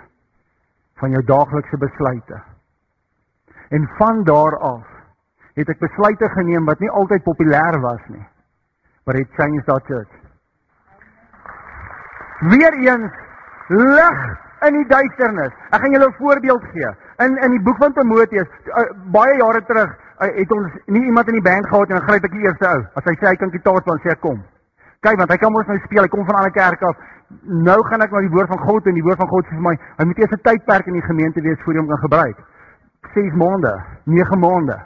van jou daaglikse besluite. En van daar af het ek besluite geneem wat nie altyd populêr was nie. But it changed our church. Weereens lig in die duisternis. Ek gaan julle 'n voorbeeld gee. In in die boek van Timoteus, uh, baie jare terug, het ons nie iemand in die band gehad en dan gryp ek die eerste ou. As hy sê hy kan gitaar speel, sê ek kom. Kyk want hy kan mos nou speel, hy kom van 'n ander kerk af. Nou gaan ek na die woord van God en die woord van God sê vir my, hy moet eers 'n tydperk in die gemeente wees voor hy hom kan gebruik. 6 maande, 9 maande.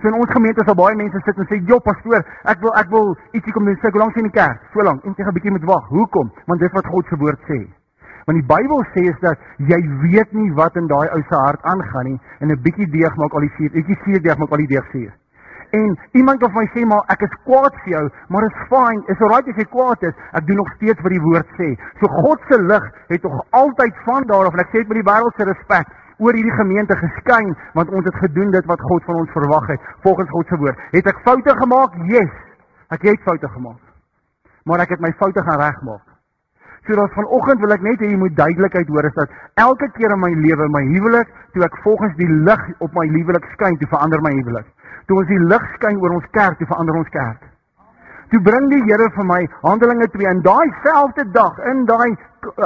So in ons gemeente sal baie mense sit en sê, "Jo pastoor, ek wil ek wil ietsie kom doen. Sê, hoe lank sien die kerk? So lank. En jy gaan 'n bietjie moet wag. Hoekom? Want dis wat God se woord sê. Want die Bybel sê is dat jy weet nie wat in daai ou se hart aangaan nie en 'n bietjie deeg maak al die suur, bietjie suur deeg maak al die deeg suur. En iemand of my sê maar ek is kwaad vir jou, maar it's fine. It's alright as jy kwaad is. Ek doen nog steeds wat die woord sê. So God se lig het tog altyd van daar af en ek sê dit met die wêreld se respek oor hierdie gemeente geskyn want ons het gedoen dit wat God van ons verwag het volgens God se woord. Het ek foute gemaak? Yes. Ek het foute gemaak. Maar ek het my foute gaan regmaak. So dat vanoggend wil ek net hê jy moet duidelikheid hoor is dat elke keer in my lewe, my huwelik, toe ek volgens die lig op my huwelik skyn, toe verander my huwelik. Toe ons die lig skyn oor ons kerk, toe verander ons kerk. Toe bring die Here vir my Handelinge 2 in daai selfde dag in daai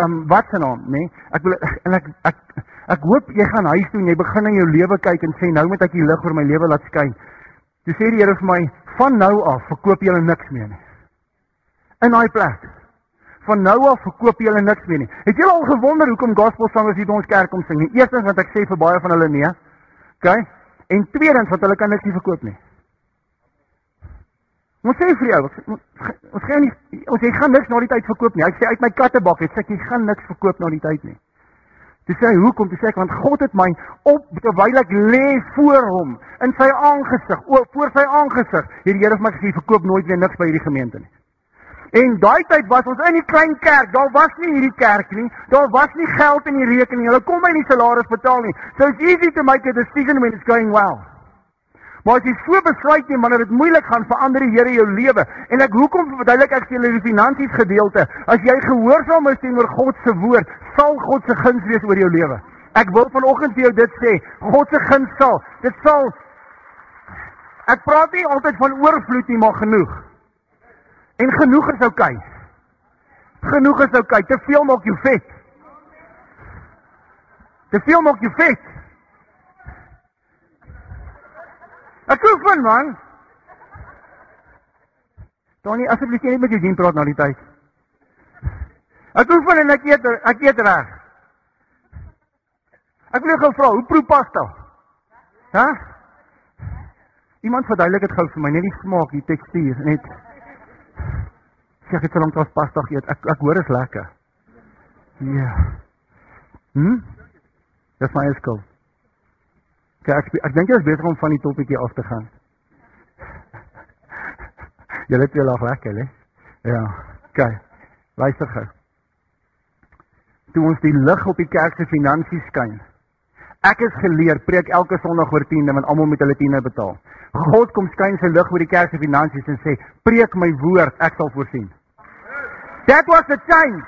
um, wat se naam, nê? Nee? Ek wil en ek ek ek hoop jy gaan huis toe en jy begin in jou lewe kyk en sê nou moet ek die lig oor my lewe laat skyn. Toe sê die Here vir my van nou af verkoop jy niks meer nie. In daai plek van nou af verkoop jy hulle niks meer nie. Het jy al gewonder hoekom gospelsangers hier by ons kerk kom sing nie? Eerstens want ek sê vir baie van hulle nee. OK? En tweedens want hulle kan niks nie verkoop nie. Ons sê vir jou, ons gaan nie ons jy gaan niks na die tyd verkoop nie. Hy sê uit my kattebak het sê ek gaan niks verkoop na die tyd nie. Dis sê hoekom? Dis sê ek want God het my op terwyl ek lê voor hom in sy aangesig, o voor sy aangesig. Hierdie Here het my gesê verkoop nooit weer niks by hierdie gemeente nie. En daai tyd was ons in die klein kerk. Daar was nie hierdie kerk nie. Daar was nie geld in die rekening. Hulle kon my nie salaris betaal nie. So it's easy to make a decision when it's going well. Maar as jy so besluit nie, wanneer dit moeilik gaan, verander die Here jou lewe. En ek hoekom verduidelik ek vir julle die finansies gedeelte? As jy gehoorsaam is teenoor God se woord, sal God se guns wees oor jou lewe. Ek wil vanoggend vir jou dit sê. God se guns sal. Dit sal Ek praat nie altyd van oorvloed nie, maar genoeg. En genoeg is oukei. Okay. Genoeg is oukei. Okay. Te veel maak jou vet. Te veel maak jou vet. Ek hoef van man. Tony, asseblief jy net met jou dien praat na die tyd. Ek hoef van en ek eet ek eet reg. Ek wil gou vra, hoe proe pasta? Hæ? Iemand verduidelik dit gou vir my, net die smaak, die tekstuur, net Sê ek het so lank as pasta geëet. Ek ek hoor is lekker. Ja. Hm? Dis my skuld. Kyk, ek, ek dink jy is beter om van die topetjie af te gaan. jy het wel lekker, hè? Ja. Kyk. Luister gou. Toe ons die lig op die kerk se finansies skyn. Ek is geleer preek elke Sondag oor tiende want almal moet hulle tiende betaal. God kom skyn sy lig oor die kerk se finansies en sê: "Preek my woord, ek sal voorsien." That was the change.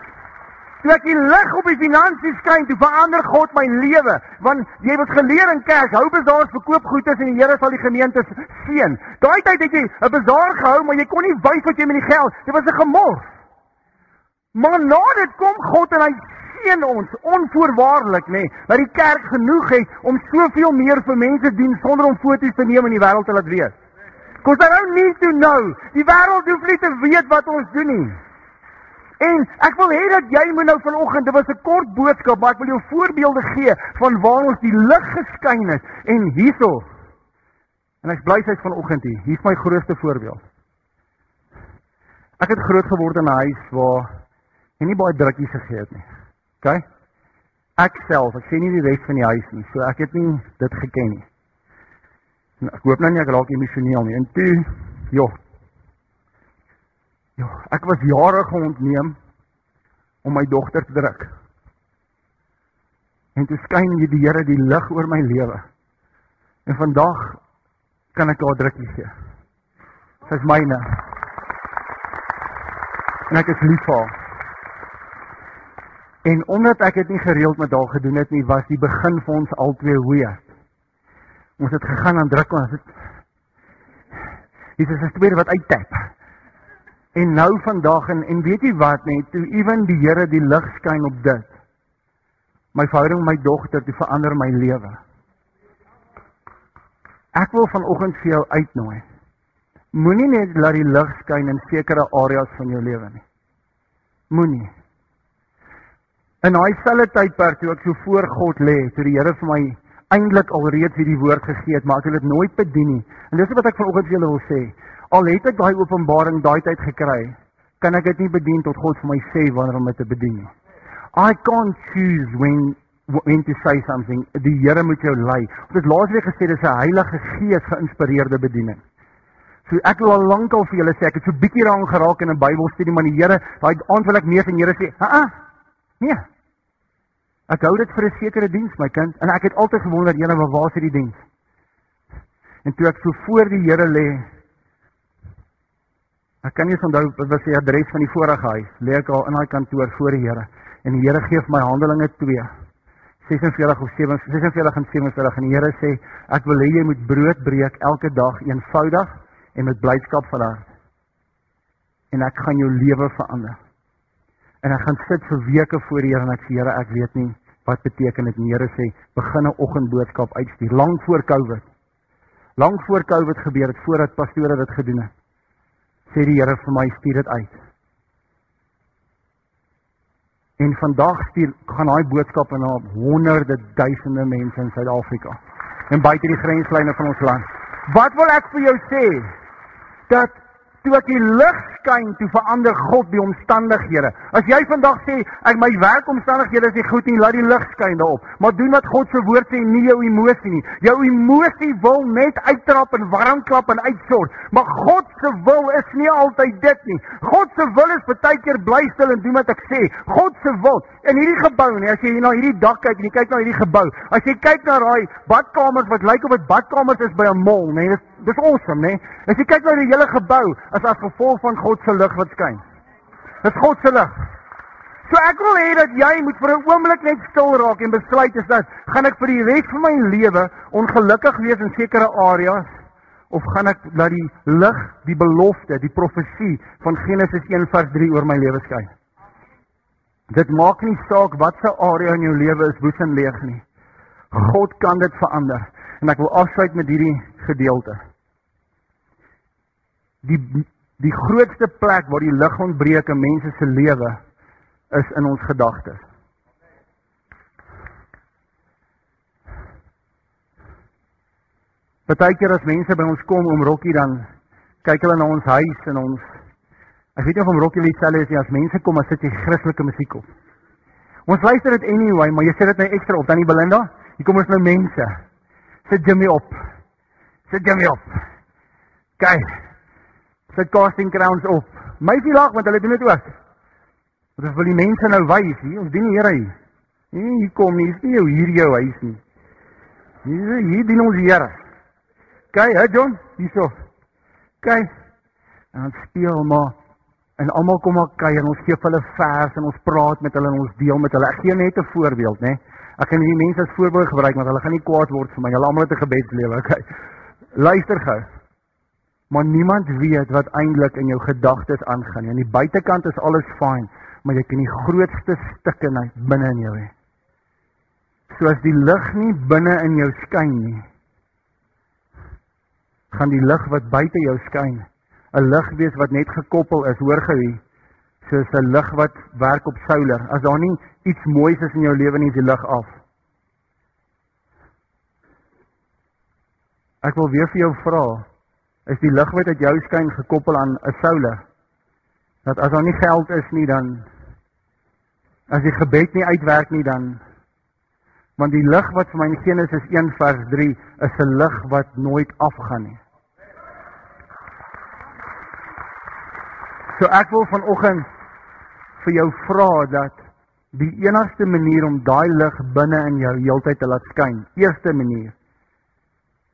Toe ek die lig op die finansies skyn, toe verander God my lewe, want jy het geleer in kerk, hou besaars verkoop goedes en die Here sal die gemeente seën. Daai tyd het jy 'n bazaar gehou, maar jy kon nie wys wat jy met die geld. Dit was 'n gemors. Maar na dit kom God en hy seën ons onvoorwaardelik, nê, nee, dat die kerk genoeg het om soveel meer vir mense dien sonder om foto's te neem in die wêreld te laat weet. Kos dan nou nie toe nou. Die wêreld hoef nie te weet wat ons doen nie. En ek wil hê dat jy moet nou vanoggend, dit was 'n kort boodskap, maar ek wil jou voorbeelde gee van waar ons die lig geskyn het en hierso. En ek bly sês vanoggend hier. Hier's my grootste voorbeeld. Ek het groot geword in 'n huis waar jy nie baie drukkies gegee het nie. OK? Ek self, ek sien nie die res van die huis nie, so ek het nie dit geken nie. En ek hoop nou nie ek raak emosioneel nie. En toe, joh. Joh, ek was jare geontneem om my dogter te druk. En toe skyn die Here die lig oor my lewe. En vandag kan ek haar drukkie gee. Sy's myne. En ek is lief haar. En omdat ek dit nie gereeld met haar gedoen het nie, was die begin vir ons albei weird. Ons het gegaan aan druk ons het is 'n tweede wat uittap. En nou vandag en en weet jy wat net, toe ewen die Here die lig skyn op dit. My verhouding met my dogter, dit verander my lewe. Ek wil vanoggend vir jou uitnooi. Moenie net laat die lig skyn in sekere areas van jou lewe nie. Moenie. In daai selfde tydperk toe ek so voor God lê, toe die Here vir my eintlik alreeds hierdie woord gegee het, maar ek het dit nooit bedien nie. En dis wat ek vanoggend vir julle wil sê. Al het ek daai openbaring daai tyd gekry, kan ek dit nie bedien tot God vir my sê wanneer om dit te bedien nie. I can't choose when when to say something. Die Here moet jou lei. Ons het laasweek gesê dis 'n Heilige Gees geïnspireerde bediening. So ek wil al lankal vir julle sê ek het so bietjie daaraan geraak in 'n Bybelstudie, maar die Here, daai aand wil ek meer van Here sê, "Ha, nee, Ek hou dit vir 'n sekere diens, my kind, en ek het altyd gewonder, Here, waar is hierdie diens? En toe ek so voor die Here lê, ek kan nie onthou wat was die adres van die vorige huis, lê ek al in daai kantoor voor die Here, en die Here gee vir my Handelinge 2 46 of 7 46 en 47 en die Here sê ek wil hê jy moet brood breek elke dag eenvoudig en met blydskap van hart. En ek gaan jou lewe verander en ek gaan sit vir weke voor die Here en ek sê Here, ek weet nie wat beteken dit. Die Here sê begin 'n oggendboodskap uitstuur lank voor Covid. Lank voor Covid gebeur dit voordat pastore dit gedoen het. Sê die Here vir my stuur dit uit. En vandag stuur gaan daai boodskap na honderde duisende mense in Suid-Afrika en buite die grenslyne van ons land. Wat wil ek vir jou sê? Dat toe ek die lig skyn, toe verander God die omstandighede. As jy vandag sê ek my werkomstandighede is nie goed nie, laat die lig skyn daarop. Maar doen wat God se woord sê, nie jou emosie nie. Jou emosie wil net uittrap en warm klap en uitsort, maar God se wil is nie altyd dit nie. God se wil is baie keer bly stil en doen wat ek sê. God se wil in hierdie gebou nie, as jy na hierdie dak kyk en jy kyk na hierdie gebou, as jy kyk na daai badkamers wat lyk of dit badkamers is by 'n mall, nê, dis dis awesome, nê. As jy kyk na die hele gebou, is as gevolg van God se lig wat skyn. Dis God se lig. So ek wil hê dat jy moet vir 'n oomblik net stil raak en besluit is dat gaan ek vir die res van my lewe ongelukkig wees in sekere areas of gaan ek laat die lig, die belofte, die profesie van Genesis 1:3 oor my lewe skyn. Dit maak nie saak watse area in jou lewe is woes en leeg nie. God kan dit verander. En ek wil afsluit met hierdie gedeelte. Die die grootste plek waar die lig ontbreek in mense se lewe is in ons gedagtes. Partykeer as mense by ons kom om rokkie dan kyk hulle na ons huis en ons Ek weet nie of om Rocky Lee sê is nie as mense kom as sit jy Christelike musiek op. Ons luister dit anyway, maar jy sit dit nou ekstra op. Dan die Belinda, hier kom ons nou mense. Sit Jimmy op. Sit Jimmy op. Kyk. Sit Casting Crowns op. My vie lag want hulle doen dit ook. Wat wil die mense nou wys hier? Ons dien die Here hier. Nee, hier kom nie, is nie jou hier jou huis nie. Hier hier dien ons die Here. Kyk, hè John, hierso. Kyk. En dan speel maar En almal kom maar kuier en ons gee hulle vers en ons praat met hulle en ons deel met hulle. Ek gee net 'n voorbeeld, né? Ek kan hierdie mense as voorbeeld gebruik want hulle gaan nie kwaad word vir my. Hulle almal het 'n gebedslewe, okay. Luister gou. Maar niemand weet wat eintlik in jou gedagtes aangaan nie. Aan die buitekant is alles fyn, maar jy kan die grootste stukke net binne in jou hê. Soos die lig nie binne in jou skyn nie, gaan die lig wat buite jou skyn 'n lig wees wat net gekoppel is, hoor gou, soos 'n lig wat werk op solar. As daar nie iets moois is in jou lewe nie, is die lig af. Ek wil weer vir jou vra, is die lig wat uit jou skyn gekoppel aan 'n solar? Dat as daar nie geld is nie, dan as die gebed nie uitwerk nie, dan want die lig wat vir my in Genesis 1:3 is 'n lig wat nooit afgaan nie. So ek wil vanoggend vir jou vra dat die enigste manier om daai lig binne in jou heeltyd te laat skyn, eerste manier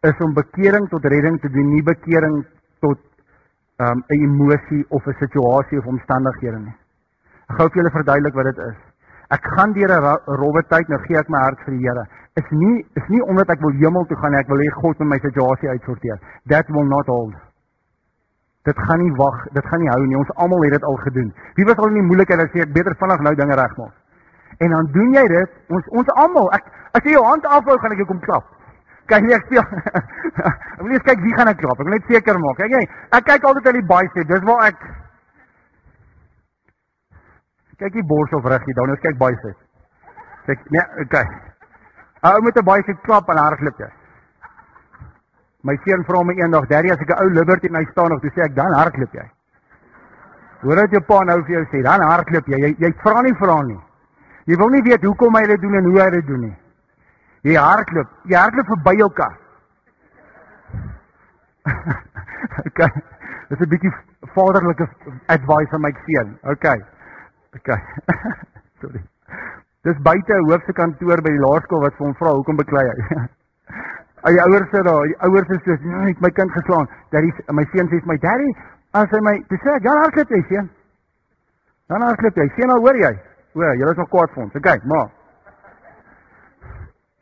is om bekering tot redding te doen, nie bekering tot um, 'n emosie of 'n situasie of omstandighede nie. Ek gou vir julle verduidelik wat dit is. Ek gaan deur 'n rowwe tyd, nou gee ek my hart vir die Here. Is nie is nie omdat ek wil hemel toe gaan nie, ek wil hê God moet my situasie uitsorteer. That will not hold. Dit gaan nie wag, dit gaan nie hou nie. Ons almal het dit al gedoen. Wie was al in die moeilikheid en sê ek beter vinnig nou dinge regmaak. En dan doen jy dit, ons ons almal. Ek as jy jou hand afhou, gaan ek jou kom klap. Kyk nie ek speel. ek wil net kyk wie gaan ek klap. Ek wil net seker maak. Kyk jy, ek kyk altyd aan die bicep. Dis waar ek kyk die bors of rug hier. Dan ons kyk bicep. Kyk, nee, okay. Ou met 'n bicep klap en hardloop jy. My seun vra my eendag, "Daddy, as ek 'n ou Liberty en hy staan nog, toe sê ek, "Dan hardloop jy." Hoor wat jou pa nou vir jou sê, "Dan hardloop jy." Jy, jy vra nie vra nie. Jy wil nie weet hoekom hy dit doen en hoe hy dit doen nie. Jy hardloop, jy hardloop verby jou kar. okay. Dis 'n bietjie vaderlike advice aan my seun. Okay. Okay. Sorry. Dis buite 'n hoofse kantoor by die laerskool wat vir hom vra hoekom beklei hy. Ai ouers sê daar, die ouers is so, "Nee, ek my kind geslaan." Daddy, my seun sê vir my, "Daddy, as hy my, dis sê, "Ja, hardloop jy, seun." Dan hardloop jy. Seun, nou hoor jy? O, jy is nog kwaad vir ons. Okay, maar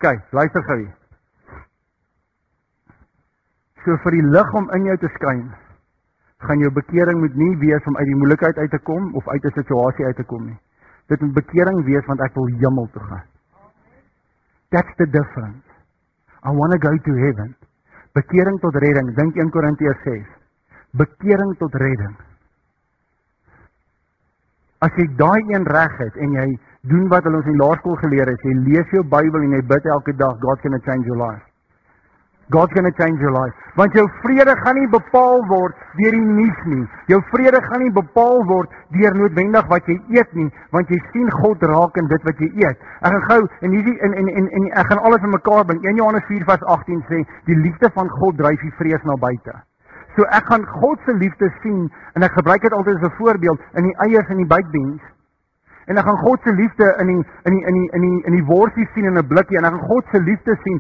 Kyk, luister gou hier. So vir die lig om in jou te skyn, gaan jou bekering moet nie wees om uit die moeilikheid uit te kom of uit 'n situasie uit te kom nie. Dit moet bekering wees want ek wil hemel toe gaan. That's the difference. I want to go to heaven. Bekering tot redding, dink 1 Korintiërs 6. Bekering tot redding. As jy daai een reg het en jy doen wat hulle ons in laerskool geleer het. Jy lees jou Bybel en jy bid elke dag, God's going to change your life. God's going to change your life. Want jou vrede gaan nie bepaal word deur die nuus nie. Jou vrede gaan nie bepaal word deur noodwendig wat jy eet nie, want jy sien God raak in dit wat jy eet. Ek gaan gou en hierdie in en en en ek gaan alles in mekaar bring. 1 Johannes 4 vers 18 sê, die liefde van God dryf die vrees na buite. So ek gaan God se liefde sien en ek gebruik dit altyd as 'n voorbeeld in die eiers en die bakediens en ek gaan God se liefde in die in die in die in die in die worsie sien in 'n blikkie en ek gaan God se liefde sien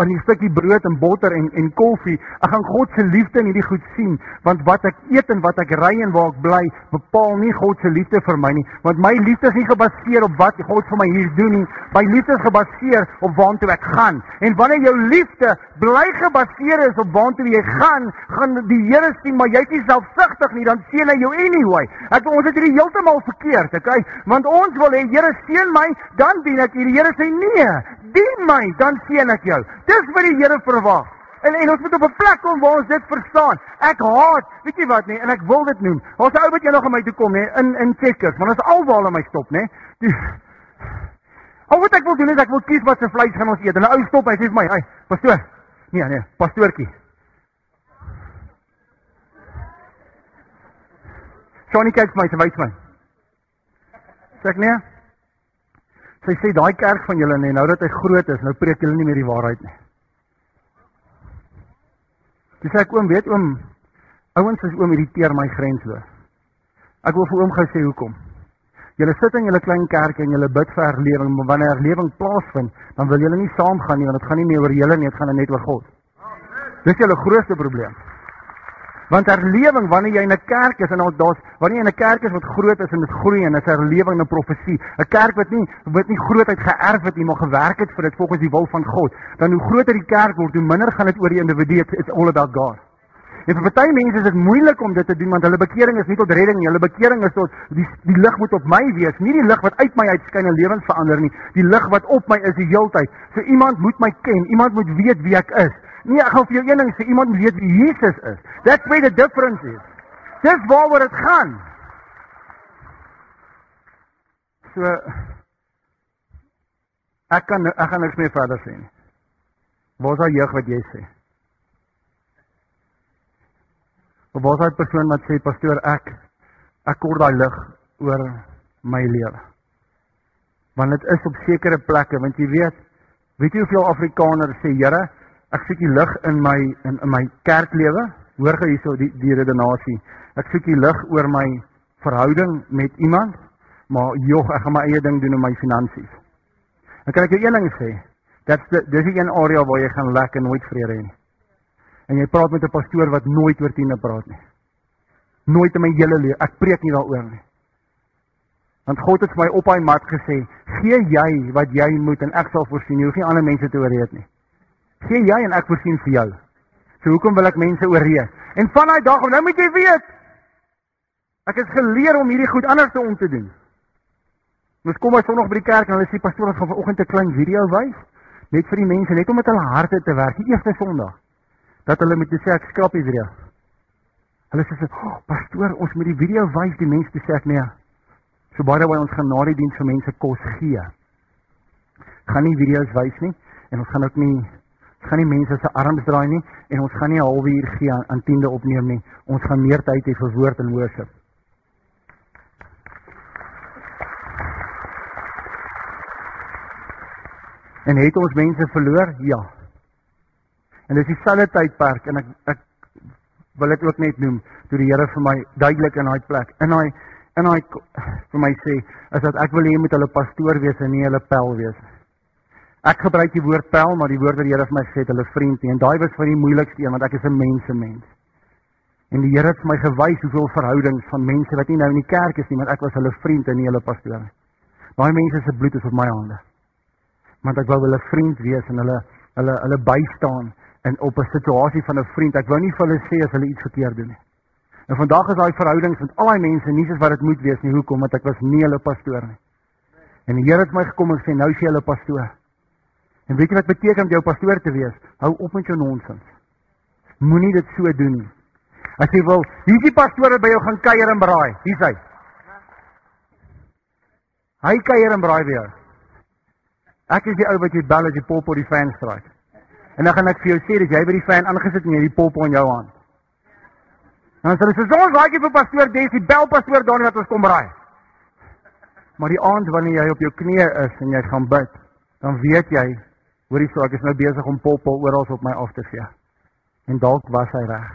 aan die stukkie brood en botter en en koffie. Ek gaan God se liefde in hierdie goed sien, want wat ek eet en wat ek ry en waar ek bly, bepaal nie God se liefde vir my nie, want my liefde is nie gebaseer op wat God vir my hier doen nie. My liefde is gebaseer op waartoe ek gaan. En wanneer jou liefde bly gebaseer is op waartoe jy gaan, gaan die Here sien maar jy's nie selfsugtig nie, dan seën hy jou anyway. Ek ons het hierdie heeltemal verkeerd, okay? Want ons wil hê Here seën my, dan dien ek. Die Here sê nee, dien my, dan seën ek jou. Dis wat die Here verwag. En en ons moet op 'n plek kom waar ons dit verstaan. Ek haat, weet jy wat nie, en ek wil dit noem. 'n ou wat eendag aan my toe kom nê in in Checkers, maar ons alwaar aan my stop nê. Al wat ek wil doen is ek wil kies wat se vleis gaan ons eet. En 'n ou stop hy sê vir my, "Hey, pastoor." Nee, nee, pastoortjie. Johnny kyk vir my, wys my. Sê ek nee? Sy sê daai kerk van julle nee, nou dat hy groot is, nou preek julle nie meer die waarheid nie. Dis ek oom weet oom ouens is oom irriteer my grensloos. Ek wil vir oom gou sê hoekom. Julle sit in julle klein kerk en julle bid vir herlewing, maar wanneer herlewing plaasvind, dan wil julle nie saamgaan nie want dit gaan nie meer oor julle nie, dit gaan net oor God. Dis julle grootste probleem. Want herlewing wanneer jy in 'n kerk is en daar's wanneer jy in 'n kerk is wat groot is en dit groei en is herlewing 'n profesie. 'n Kerk wat nie wat nie grootheid geërf het nie, maar gewerk het vir dit volgens die wil van God. Dan hoe groter die kerk word, hoe minder gaan dit oor die individu. It's all about God. En vir baie mense is dit moeilik om dit te doen want hulle bekering is nie tot redding nie. Hulle bekering is tot die die lig moet op my wees, nie die lig wat uit my uitskyn en lewens verander nie. Die lig wat op my is die heeltyd. So iemand moet my ken, iemand moet weet wie ek is. Nee, ek gaan vir jou een ding sê, iemand weet wie Jesus is. That's where the difference is. Dis waaroor dit gaan. So ek kan ek gaan niks meer verder sê nie. Waar is daai jeug wat jy sê? Of waar is daai persoon wat sê pastoor ek ek kort daai lig oor my lewe? Want dit is op sekere plekke, want jy weet, weet jy hoeveel Afrikaners sê, Here, Ek soek die lig in my in, in my kerklewe. Hoor gou hierso die die redenasie. Ek soek die lig oor my verhouding met iemand, maar jog, ek gaan my eie ding doen in my finansies. Dan kan ek jou een ding sê. Dat dis die een area waar jy gaan lek en nooit vrede hê nie. En jy praat met 'n pastoor wat nooit oor tiende praat nie. Nooit in my hele lewe. Ek preek nie daaroor nie. Want God het vir my op hy mat gesê, "Gee jy wat jy moet en ek sal voorsien. Jy hoef nie ander mense te oorreed nie. Gee jy en ek voorsien vir jou." So hoekom wil ek mense oorreed? En van daai dag, nou moet jy weet, ek het geleer om hierdie goed anders te om te doen. Ons kom maar vanoggend by die kerk en hulle sê pastoor, ons gaan vanoggend 'n klein video wys net vir die mense, net om met hulle harte te werk. Die eerste Sondag dat hulle met sê ek skrap die video. Hulle sê, oh, "Pastoor, ons moet die video wys die mense te sê ek nee." So baie by ons gaan na die diens vir mense kos gee. Gaan nie video's wys nie en ons gaan ook nie ons gaan nie mense se arms draai nie en ons gaan nie 'n halfuur gee aan, aan tiende opneem nie. Ons gaan meer tyd hê vir woord en worship. En het ons mense verloor? Ja. En dis dieselfde tydperk en ek ek wil dit ook net noem toe die Here vir my duidelik in daai plek in daai in daai vir my sê is dat ek wil hê jy moet hulle pastoor wees en nie hulle pel wees. Ek gebruik die woord pel, maar die woord wat die Here vir my sê het, hulle vriend nie en daai was van die moeilikste een want ek is 'n mense mens. En die Here het vir my gewys hoeveel verhoudings van mense wat nie nou in die kerk is nie, maar ek was hulle vriend en nie hulle pastoor nie. Daai mense se bloed is op my hande want ek wou hulle vriend wees en hulle hulle hulle bystaan in op 'n situasie van 'n vriend. Ek wou nie vir hulle sê as hulle iets verkeerd doen nie. En vandag is daai verhoudings met al daai mense nie soos wat dit moet wees nie. Hoekom? Want ek was nie hulle pastoor nie. En die Here het my gekom en sê nou is jy hulle pastoor. En weet jy wat beteken om jou pastoor te wees? Hou op met jou nonsens. Moenie dit so doen nie. As jy wil, wie is die pastoor wat by jou gaan kuier en braai? Wie is hy? Hy kuier en braai jou. Ek is die ou wat jy bel as jy pop op die fan straat. En dan gaan ek vir jou sê dat jy by die fan aangesit en jy die pop op jou aan. Dan sê hulle so ons raak jy vir pastoor Desie bel pastoor Donnie dat ons kom braai. Maar die aand wanneer jy op jou knieë is en jy gaan bid, dan weet jy, hoorie so ek is nou besig om pop oral op my af te gee. En dalk was hy reg.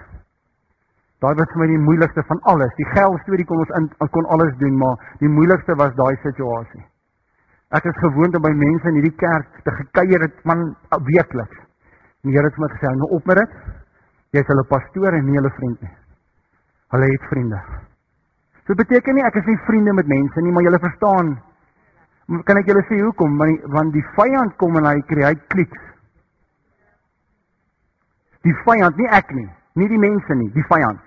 Daai was vir my die moeilikste van alles. Die geld storie kon ons in kon alles doen, maar die moeilikste was daai situasie. Ek is gewoond om by mense in hierdie kerk te gekuier het man weekliks. En die Here het my gesê, "Nou op met dit. Jy is hulle pastoor en nie hulle vriend nie." Hulle het vriende. So dit beteken nie ek is nie vriende met mense nie, maar jy verstaan. Kan ek julle sê hoekom? Want die, want die vyand kom en hy kry hy kliks. Die vyand, nie ek nie, nie die mense nie, die vyand.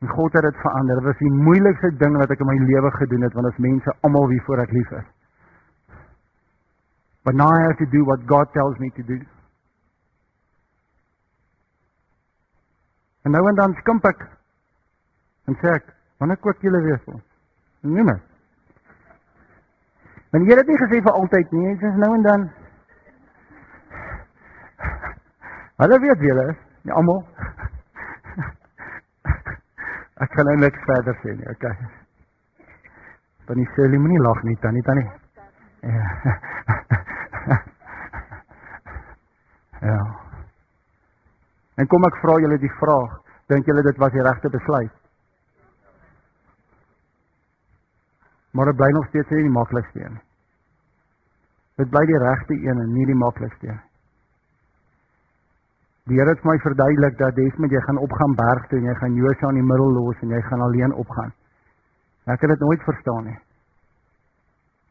En God het dit verander. Dit was die moeilikste ding wat ek in my lewe gedoen het want as mense almal wie voor ek lief is. But now I have to do what God tells me to do. En nou en dan skimp ek en sê ek, wanneer kook julle weer vir? Nee maar. Want jy het nie gesê vir altyd nie, dit is nou en dan. Hulle weet wie hulle is, nie almal. Ek gaan nou niks verder sê nie, okay. Tannie Sally moenie lag nie, tannie tannie. Ja. ja. En kom ek vra julle die vraag, dink julle dit was die regte besluit? Maar dit bly nog steeds nie die maklikste een nie. Dit bly die regte een en nie die maklikste een. Die Here het my verduidelik dat Desmond jy gaan opgaan berg toe en jy gaan Josua in die middel los en jy gaan alleen opgaan. Ek het dit nooit verstaan nie.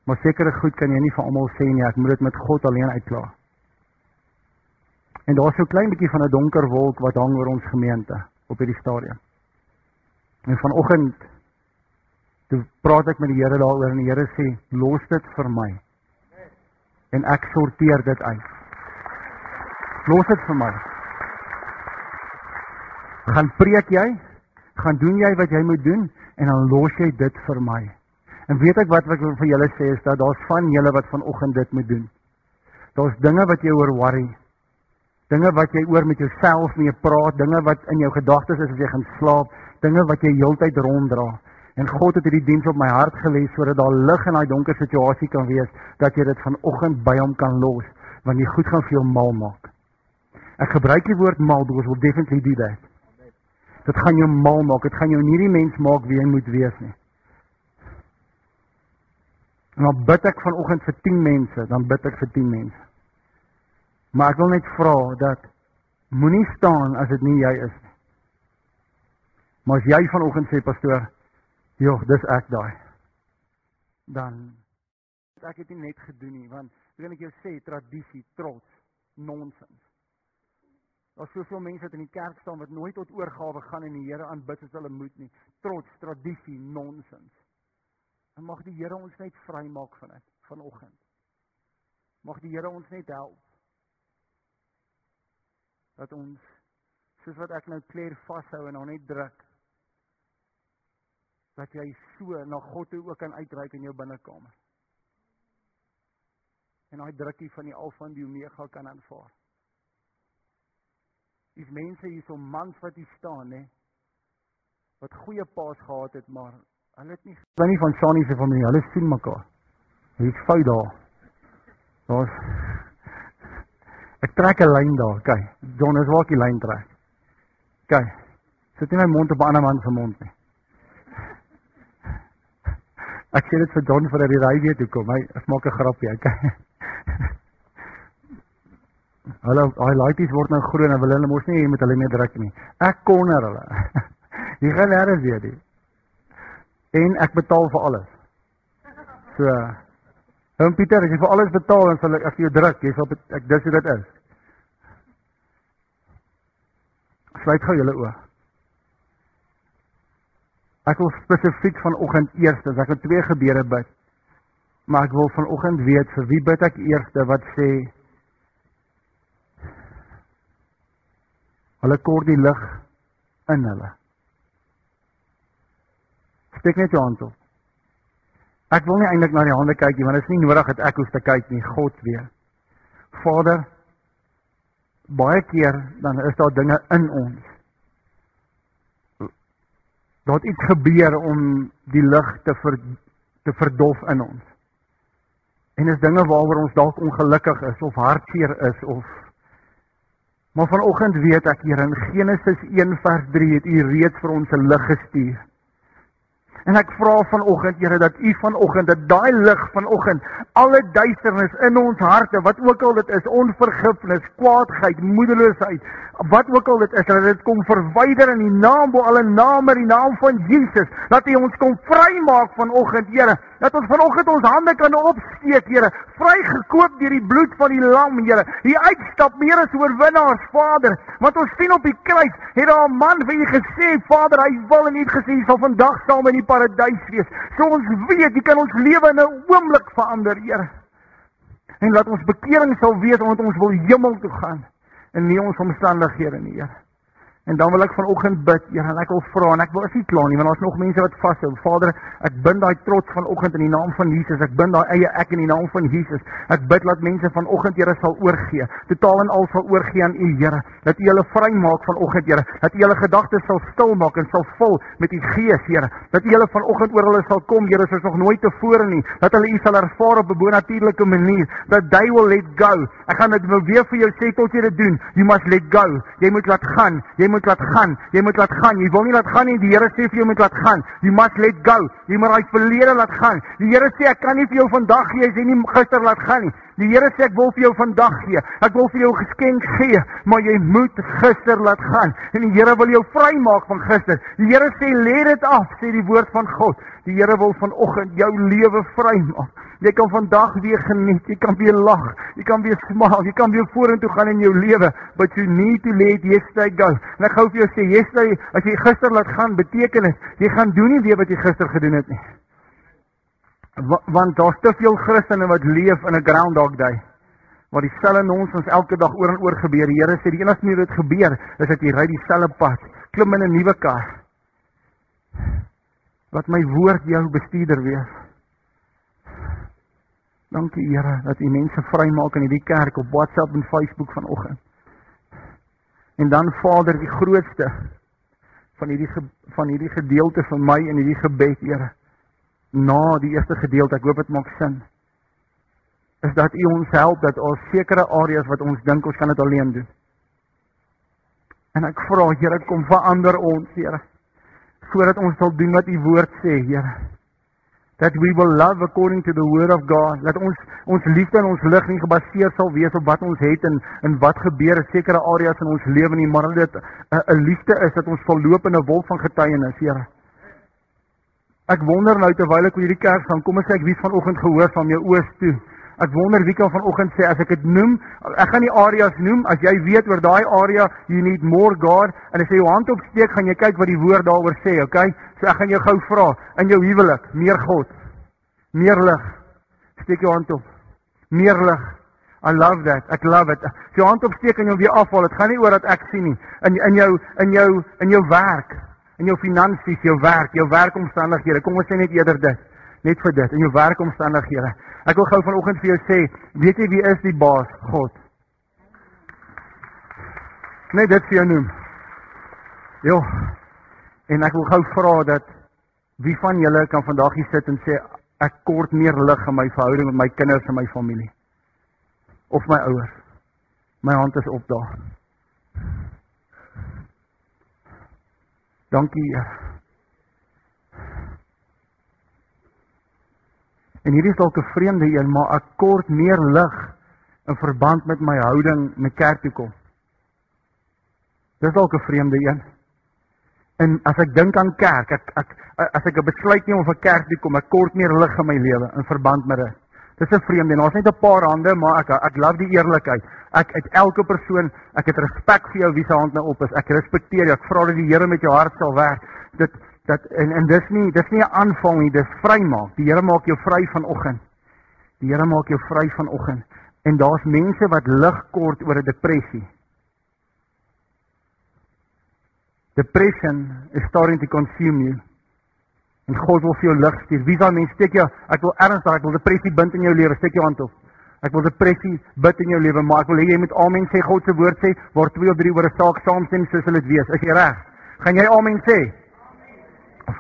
Maar sekere goed kan jy nie vir almal sê nie. Ek moet dit met God alleen uitklaar. En daar's so 'n klein bietjie van 'n donker wolk wat hang oor ons gemeente op hierdie stadium. En vanoggend toe praat ek met die Here daaroor en die Here sê, "Los dit vir my." En ek sorteer dit uit. Los dit vir my gaan preek jy, gaan doen jy wat jy moet doen en dan los jy dit vir my. En weet ek wat ek wil vir julle sê is dat daar's van julle wat vanoggend dit moet doen. Daar's dinge wat jy oor worry. Dinge wat jy oor met jouself mee praat, dinge wat in jou gedagtes is as jy gaan slaap, dinge wat jy heeltyd ronddra. En God het hierdie diens op my hart gelê sodat daar lig in daai donker situasie kan wees dat jy dit vanoggend by hom kan los, want jy goed gaan vir jou mal maak. Ek gebruik die woord mal because we'll definitely do that. Dit gaan jou mal maak. Dit gaan jou nie die mens maak wie jy moet wees nie. En dan bid ek vanoggend vir 10 mense, dan bid ek vir 10 mense. Maar ek wil net vra dat moenie staan as dit nie jy is nie. Maar as jy vanoggend sê pastoor, "Joh, dis ek daai." Dan ek het dit net gedoen nie, want ek wil net jou sê tradisie, trots, nonsens. Daar's soveel mense wat in die kerk staan wat nooit tot oorgawe gaan en die Here aanbid as hulle moet nie. Trots, tradisie, nonsens. En mag die Here ons net vrymaak van dit vanoggend. Mag die Here ons net help dat ons soos wat ek nou kleer vashou en hom net druk dat jy so na God toe ook kan uitreik in jou binnekamer. En daai drukkie van die Alfa en die Omega kan aanvaar. Dis mense hier so mans wat hier staan nê wat goeie paas gehad het, maar hulle het nie hulle nie van Sani se familie, hulle sien mekaar. Hier's fout daar. Daar's Ek trek 'n lyn daar, kyk. John is waar ek die lyn trek. Kyk. Sit nie my mond op 'n ander man se mond nie. Ek sê dit vir John vir die ry weer toe kom. Hy maak 'n grapjie, kyk. Hulle daai laities word nou groen en wil hulle mos nie met hulle meer druk nie. Ek konner hulle. Jy gaan nêrens weer nie. En ek betaal vir alles. So Hom Pieter, as jy vir alles betaal dan sal ek as jy druk, jy sal ek dis hoe dit is. Sluit gou julle oë. Ek wil spesifiek vanoggend eers, as ek het twee gebede bid. Maar ek wil vanoggend weet vir wie bid ek eers wat sê Hulle kort die lig in hulle. Steek net jou hand op. Ek wil nie eintlik na die hande kyk nie, want dit is nie nodig dat ek hoef te kyk nie, God weet. Vader, baie keer dan is daar dinge in ons. Daar iets gebeur om die lig te ver, te verdof in ons. En dis dinge waaroor ons dalk ongelukkig is of hartseer is of Maar vanoggend weet ek hier in Genesis 1 vers 3 het U reeds vir ons 'n lig gestuur. En ek vra vanoggend Here dat U vanoggend dat daai lig vanoggend alle duisternis in ons harte, wat ook al dit is, onvergifnis, kwaadheid, moedeloosheid, wat ook al dit is, dat dit kom verwyder in die naam bo alle name, in die naam van Jesus, dat U ons kom vrymaak vanoggend, Here, dat ons vanoggend ons hande kan opsteek, Here, vrygekoop deur die bloed van die lam, Here. U uitstap meer as oorwinnaars, Vader, want ons sien op die kruis, het daar 'n man vir U gesê, Vader, hy wil en U gesê, sal vandag saam in die paradys wees. So ons weet, U kan ons lewe in 'n oomblik verander, Here. En laat ons bekering sal wees omdat ons wil hemel toe gaan in nie ons omstandighede nie, Here. En dan wil ek vanoggend bid, Here, en ek wil vra en ek wil as nie klaar nie, want daar's nog mense wat vashou. Vader, ek bind daai trots vanoggend in die naam van Jesus. Ek bind daai eie ek in die naam van Jesus. Ek bid dat mense vanoggend Here sal oorgee, totaal en al sal oorgee aan U, Here. Dat U hulle vrymaak vanoggend, Here. Dat U hulle gedagtes sal stil maak en sal vul met U Gees, Here. Dat U hulle vanoggend oor hulle sal kom, Here, soos nog nooit tevore nie. Dat hulle U sal ervaar op 'n bonatuurlike manier. Dat they will let go. Ek gaan dit nou weer vir jou sê tot jy dit doen. You must let go. Jy moet laat gaan. Jy moet moet laat gaan. Jy moet laat gaan. Jy wil nie laat gaan nie. Die Here sê vir jou moet laat gaan. You must let go. Jy moet uit verlede laat gaan. Die Here sê ek kan nie vir jou vandag gee as jy nie gister laat gaan nie. Die Here sê ek wil vir jou vandag gee. Ek wil vir jou geskenk gee, maar jy moet gister laat gaan. En die Here wil jou vrymaak van gister. Die Here sê lê dit af, sê die woord van God. Die Here wil vanoggend jou lewe vrymaak. Jy kan vandag weer geniet, jy kan weer lag, jy kan weer smaak, jy kan weer vorentoe gaan in jou lewe, but you need to let yesterday go. En ek gou vir jou sê, yesterday, as jy gister laat gaan, beteken dit jy gaan doen nie weer wat jy gister gedoen het nie. Want daar's te veel Christene wat leef in 'n groundhog day. Waar dieselfde nonsens elke dag oor en oor gebeur. Die Here sê die enigste manier dit gebeur is dat jy ry dieselfde pad, klim in 'n nuwe kar. Laat my woord jou bestuurder wees. Dankie Here dat U mense vrymaak in hierdie kerk op WhatsApp en Facebook vanoggend. En dan Vader, die grootste van hierdie van hierdie gedeelte van my in hierdie gebed, Here. Na die eerste gedeelte, ek hoop dit maak sin. Is dat U ons help dat ons sekere areas wat ons dink ons kan dit alleen doen. En ek vra Here, kom verander ons, Here. Sodat ons sal doen wat U woord sê, Here that we will love according to the word of God. Dat ons ons liefde en ons lig nie gebaseer sal wees op wat ons het en en wat gebeur in sekere areas in ons lewe nie, maar dat dit 'n liefde is dat ons verloop in 'n wolk van getuienis, Here. Ek wonder nou terwyl ek oor hierdie kerk gaan, kom ek sê ek wie vanoggend gehoor van jou oos toe. Ek wonder wie kan vanoggend sê as ek dit noem, ek gaan die areas noem, as jy weet oor daai area, you need more God en as jy jou hand opsteek, gaan jy kyk wat die woord daaroor sê, okay? So ek gaan jou gou vra in jou huwelik, meer God. Meer lig. Steek jou hand op. Meer lig. I love that. Ek love it. As jy hand opsteek en jy weer afval, dit gaan nie oor dat ek sien nie. In in jou in jou in jou werk, in jou finansies, jou werk, jou werkomstandighede. Kom ons sê net eerder dit. Net vir dit in jou werkomstandighede. Ek wil gou vanoggend vir jou sê, weet jy wie is die baas? God. Net dit vir jou noem. Jo. En ek wil gou vra dat wie van julle kan vandag hier sit en sê ek kort meer lig in my verhouding met my kinders en my familie of my ouers. My hand is op daar. Dankie. En hierdie is dalk 'n vreemde een, maar ek kort meer lig in verband met my houding met kerk toe kom. Dis dalk 'n vreemde een. En as ek dink aan kerk, ek ek as ek 'n besluit neem of 'n kerk toe kom, ek kort meer lig in my lewe in verband met dit. Dis 'n vreemde een. Daar's net 'n paar hande, maar ek ek love die eerlikheid. Ek uit elke persoon, ek het respek vir jou wie se hand nou op is. Ek respekteer jou. Ek vra dat die Here met jou hart sal werk. Dit dat en en dis nie dis nie 'n aanval nie, dis vrymaak. Die Here maak jou vry vanoggend. Die Here maak jou vry vanoggend. En daar's mense wat lig kort oor 'n depressie. Depression is starting to consume you. En God wil vir jou lig stuur. Wie sal mense steek jou? Ek wil ernstig, ek wil depressie bind in jou lewe. Steek jou hand op. Ek wil depressie bid in jou lewe, maar ek wil hê jy moet amen sê. God se woord sê, waar twee of drie oor 'n saak saamstem, so sal dit wees. Is jy reg? Gaan jy amen sê?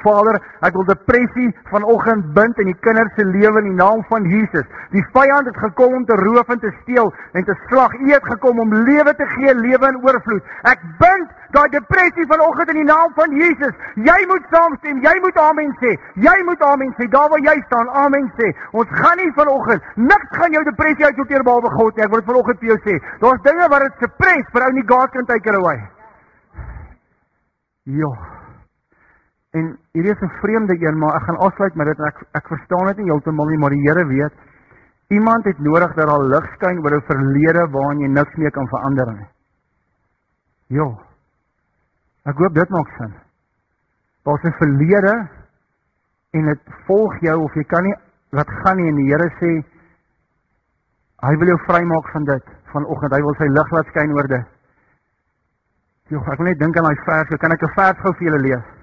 Vader, ek wil depressie vanoggend bind in die kinders se lewe in die naam van Jesus. Die vyand het gekom om te roof en te steel en te slag. U het gekom om lewe te gee, lewe in oorvloed. Ek bind daai depressie vanoggend in die naam van Jesus. Jy moet saamstem, jy moet amen sê. Jy moet amen sê. Daar waar jy staan, amen sê. Ons gaan nie vanoggend niks gaan jou depressie uitsorteer behalwe God nie. Ek wil vanoggend vir jou sê, daar's dinge wat dit suppress vir ou nie God kan take away. Ja. En hierdie is 'n vreemde een, maar ek gaan afsluit met dit en ek ek verstaan dit nie heeltemal nie, maar die Here weet. Iemand het nodig dat daar lig skyn oor 'n verlede waarin jy niks meer kan verander nie. Ja. Ek hoop dit maak sin. Daar's 'n verlede en dit volg jou of jy kan nie laat gaan nie en die Here sê hy wil jou vrymaak van dit vanoggend. Hy wil sy lig laat skyn oor dit. Jo, ek wil net dink aan daai vers. Kan ek 'n vers gou vir julle lees?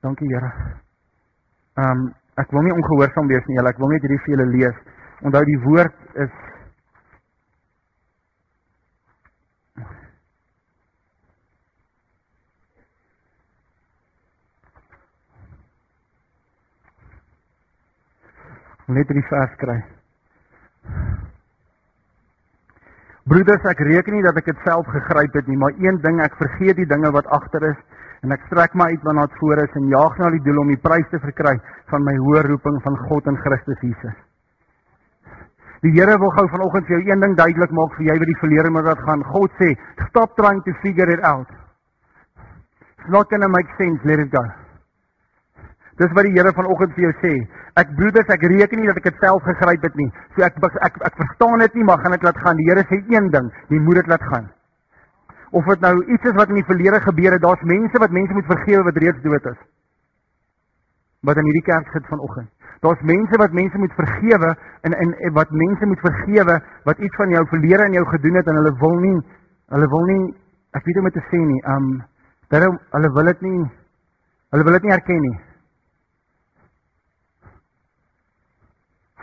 Dankie Here. Ehm um, ek wil nie ongehoorsaam wees nie, julle. Ek wil net hierdie vir julle lees. Onthou die woord is net die vers kry. Broeders, ek reken nie dat ek dit self gegryp het nie, maar een ding, ek vergeet die dinge wat agter is en ek strek my uit waarna dit voor is en jaag na die doel om die prys te verkry van my hoë roeping van God in Christus Jesus. Die Here wil gou vanoggend vir jou een ding duidelik maak vir jy wat die verlede moet wat gaan. God sê, stop trying to figure it out. It's not going to make sense, let it go. Dis wat die Here vanoggend vir jou sê. Ek broeders, ek reken nie dat ek dit self gegryp het nie. So ek ek, ek verstaan dit nie, maar gaan dit laat gaan. Die Here sê een ding, jy moet dit laat gaan. Of dit nou iets is wat in die verlede gebeur het, daar's mense wat mense moet vergewe wat reeds dood is. Wat in hierdie kerk sit vanoggend. Daar's mense wat mense moet vergewe en en wat mense moet vergewe wat iets van jou verlede in jou gedoen het en hulle wil nie hulle wil nie ek weet hoe om te sê nie. Um daarom hulle wil dit nie hulle wil dit nie erken nie.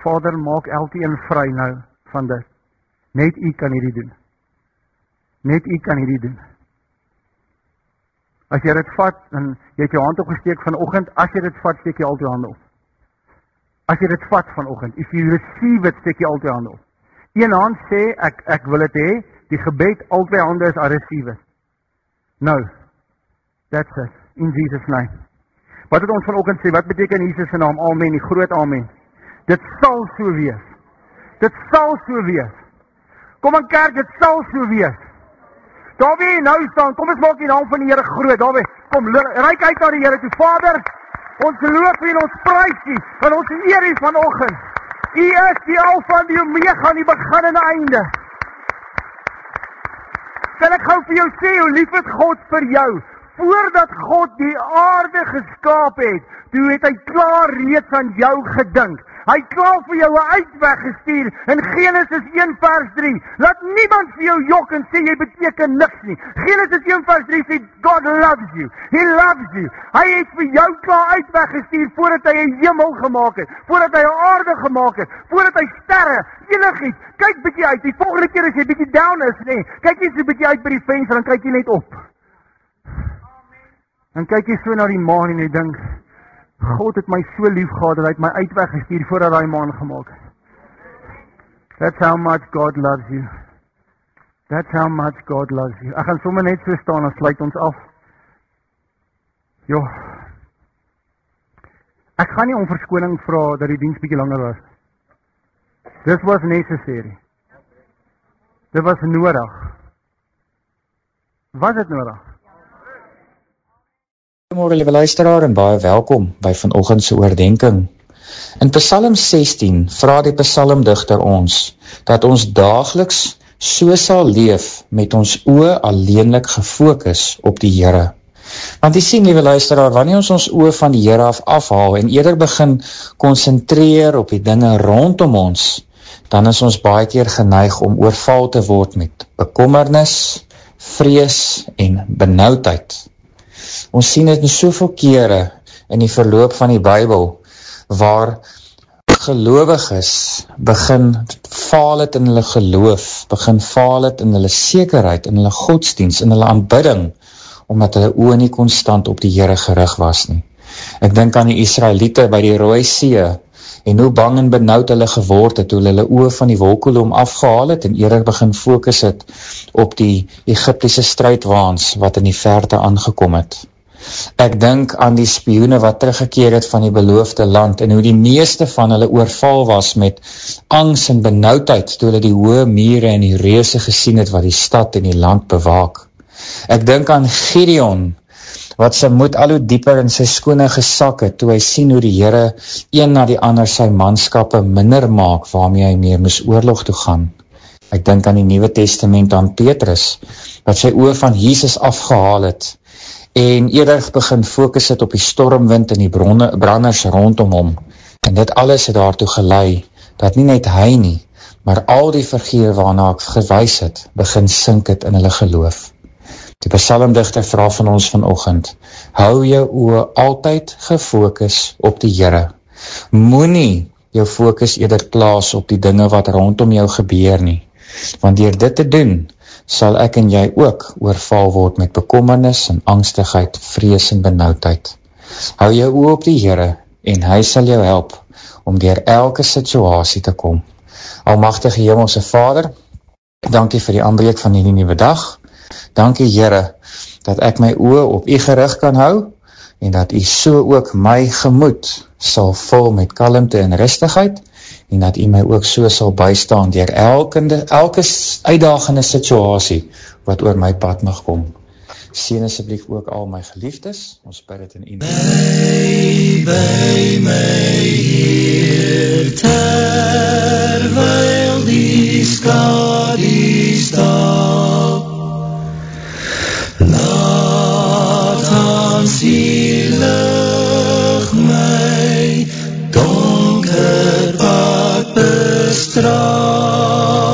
Vader, maak elkeen vry nou van dit. Net U kan hierdie doen. Net U kan hierdie doen. As jy dit vat en jy het jou hand opgesteek vanoggend, as jy dit vat, steek jy al jou hande op. As jy dit vat vanoggend, if you receive it, steek jy al jou hande op. Een hand sê ek ek wil dit hê, die gebed albei hande is I receive it. Nou. That's it in Jesus name. Wat het ons vanoggend sê? Wat beteken Jesus se naam? Amen, die groot amen. Dit sal so wees. Dit sal so wees. Kom aan kerk, dit sal so wees. Daar wie nou staan, kom ons maak die naam van die Here groot. Daar wie, kom ryk uit na die Here toe. Vader, ons loof U en ons prys U, want ons eer U vanoggend. U is die Alfa en die Omega, die begin en die einde. Kan ek gou vir jou sê hoe lief is God vir jou? Voordat God die aarde geskaap het, toe het hy klaar reeds aan jou gedink. Hy klaar vir jou 'n uitweg gestuur in Genesis 1 vers 3. Laat niemand vir jou jok en sê jy beteken niks nie. Genesis 1 vers 3 sê God loves you. He loves you. Hy het vir jou klaar uitweg gestuur voordat hy 'n hemel gemaak het, voordat hy 'n aarde gemaak het, voordat hy sterre, enigiets. Kyk bietjie uit. Die volgende keer as jy bietjie down is, nê, nee, kyk jy so bietjie uit by die venster en kyk jy net op. Dan kyk jy so na die maan en jy dink God het my so lief gehad dat hy my uitweg gestuur voordat daai maan gemaak het. That's how much God loves you. That's how much God loves you. Ek gaan sommer net so staan en sluit ons af. Jo. Ek gaan nie om verskoning vra dat die diens bietjie langer was. This was necessary. Dit was nodig. Was dit nodig? Goeiemôre liewe luisteraar en baie welkom by vanoggend se oordeenking. In Psalm 16 vra die psalmdigter ons dat ons daagliks so sal leef met ons oë alleenlik gefokus op die Here. Want jy sien liewe luisteraar, wanneer ons ons oë van die Here af afhaal en eerder begin konsentreer op die dinge rondom ons, dan is ons baie keer geneig om oorval te word met bekommernis, vrees en benoudheid. Ons sien dit in soveel kere in die verloop van die Bybel waar gelowiges begin faal het in hulle geloof, begin faal het in hulle sekerheid, in hulle godsdienst, in hulle aanbidding, omdat hulle oor nie constant op die Heere gerig was nie. Ek denk aan die Israelite by die Rooie See, en hoe bang en benauwd hulle geword het, toe hulle oor van die wolkoelom afgehaal het, en eerder begin focus het op die Egyptiese strijdwaans, wat in die verte aangekom het. Ek dink aan die spioene wat teruggekeer het van die beloofde land en hoe die meeste van hulle oorval was met angst en benauwdheid toe hulle die hoë mire en die reuse gesien het wat die stad en die land bewaak. Ek dink aan Gideon wat sy moed al hoe dieper in sy skone gesak het toe hy sien hoe die Heere een na die ander sy manskappe minder maak waarmee hy meer moes oorlog toe gaan. Ek dink aan die Nieuwe Testament aan Petrus wat sy oor van Jesus afgehaal het en eerder begin focus het op die stormwind en die bronne, branders rondom hom. En dit alles het daartoe gelei, dat nie net hy nie, maar al die vergeer waarna ek gewys het, begin sink het in hulle geloof. Die besalmdichter vraag van ons vanochtend, hou jou oor altyd gefokus op die Heere. Moe nie jou focus eerder plaas op die dinge wat rondom jou gebeur nie, want dier dit te doen, sal ek en jy ook oorval word met bekommernis en angstigheid, vrees en benauwdheid. Hou jou oor op die Heere en hy sal jou help om dier elke situasie te kom. Almachtige Hemelse Vader, dankie vir die aanbreek van die nieuwe dag. Dankie Heere, dat ek my oor op u gerig kan hou en dat u so ook my gemoed sal vol met kalmte en rustigheid en dat u my ook so sal bystaan dier elke, elke uitdagende situasie wat oor my pad mag kom. Sien asjeblief ook al my geliefdes, ons bid het in u. By, by my Heer, terwijl die skadie stap, laat ons die lucht my donker pad bestraal.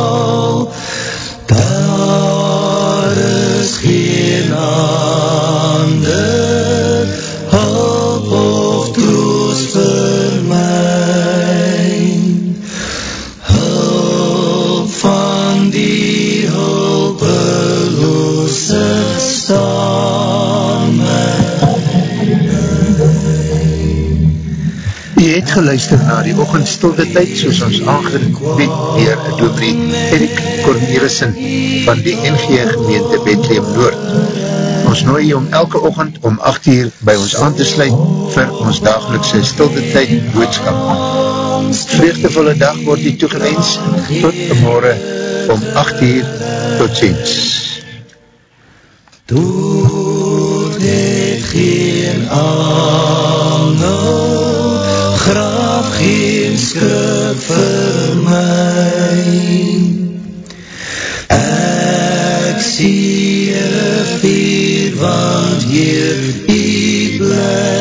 Geluister na die ochendstilde tyd soos ons aangebied dier Dominee Erik Cornelissen van die NG gemeente Bethlehem Noord. ons nooi om elke ochend om 8 uur by ons aan te sluit vir ons dagelikse stilte tyd boodskap. Vreugdevolle dag word die toegewens tot morgen om 8 uur tot ziens. Dood het geen angel, graf geen skip vir my. Ek sien want hier die blij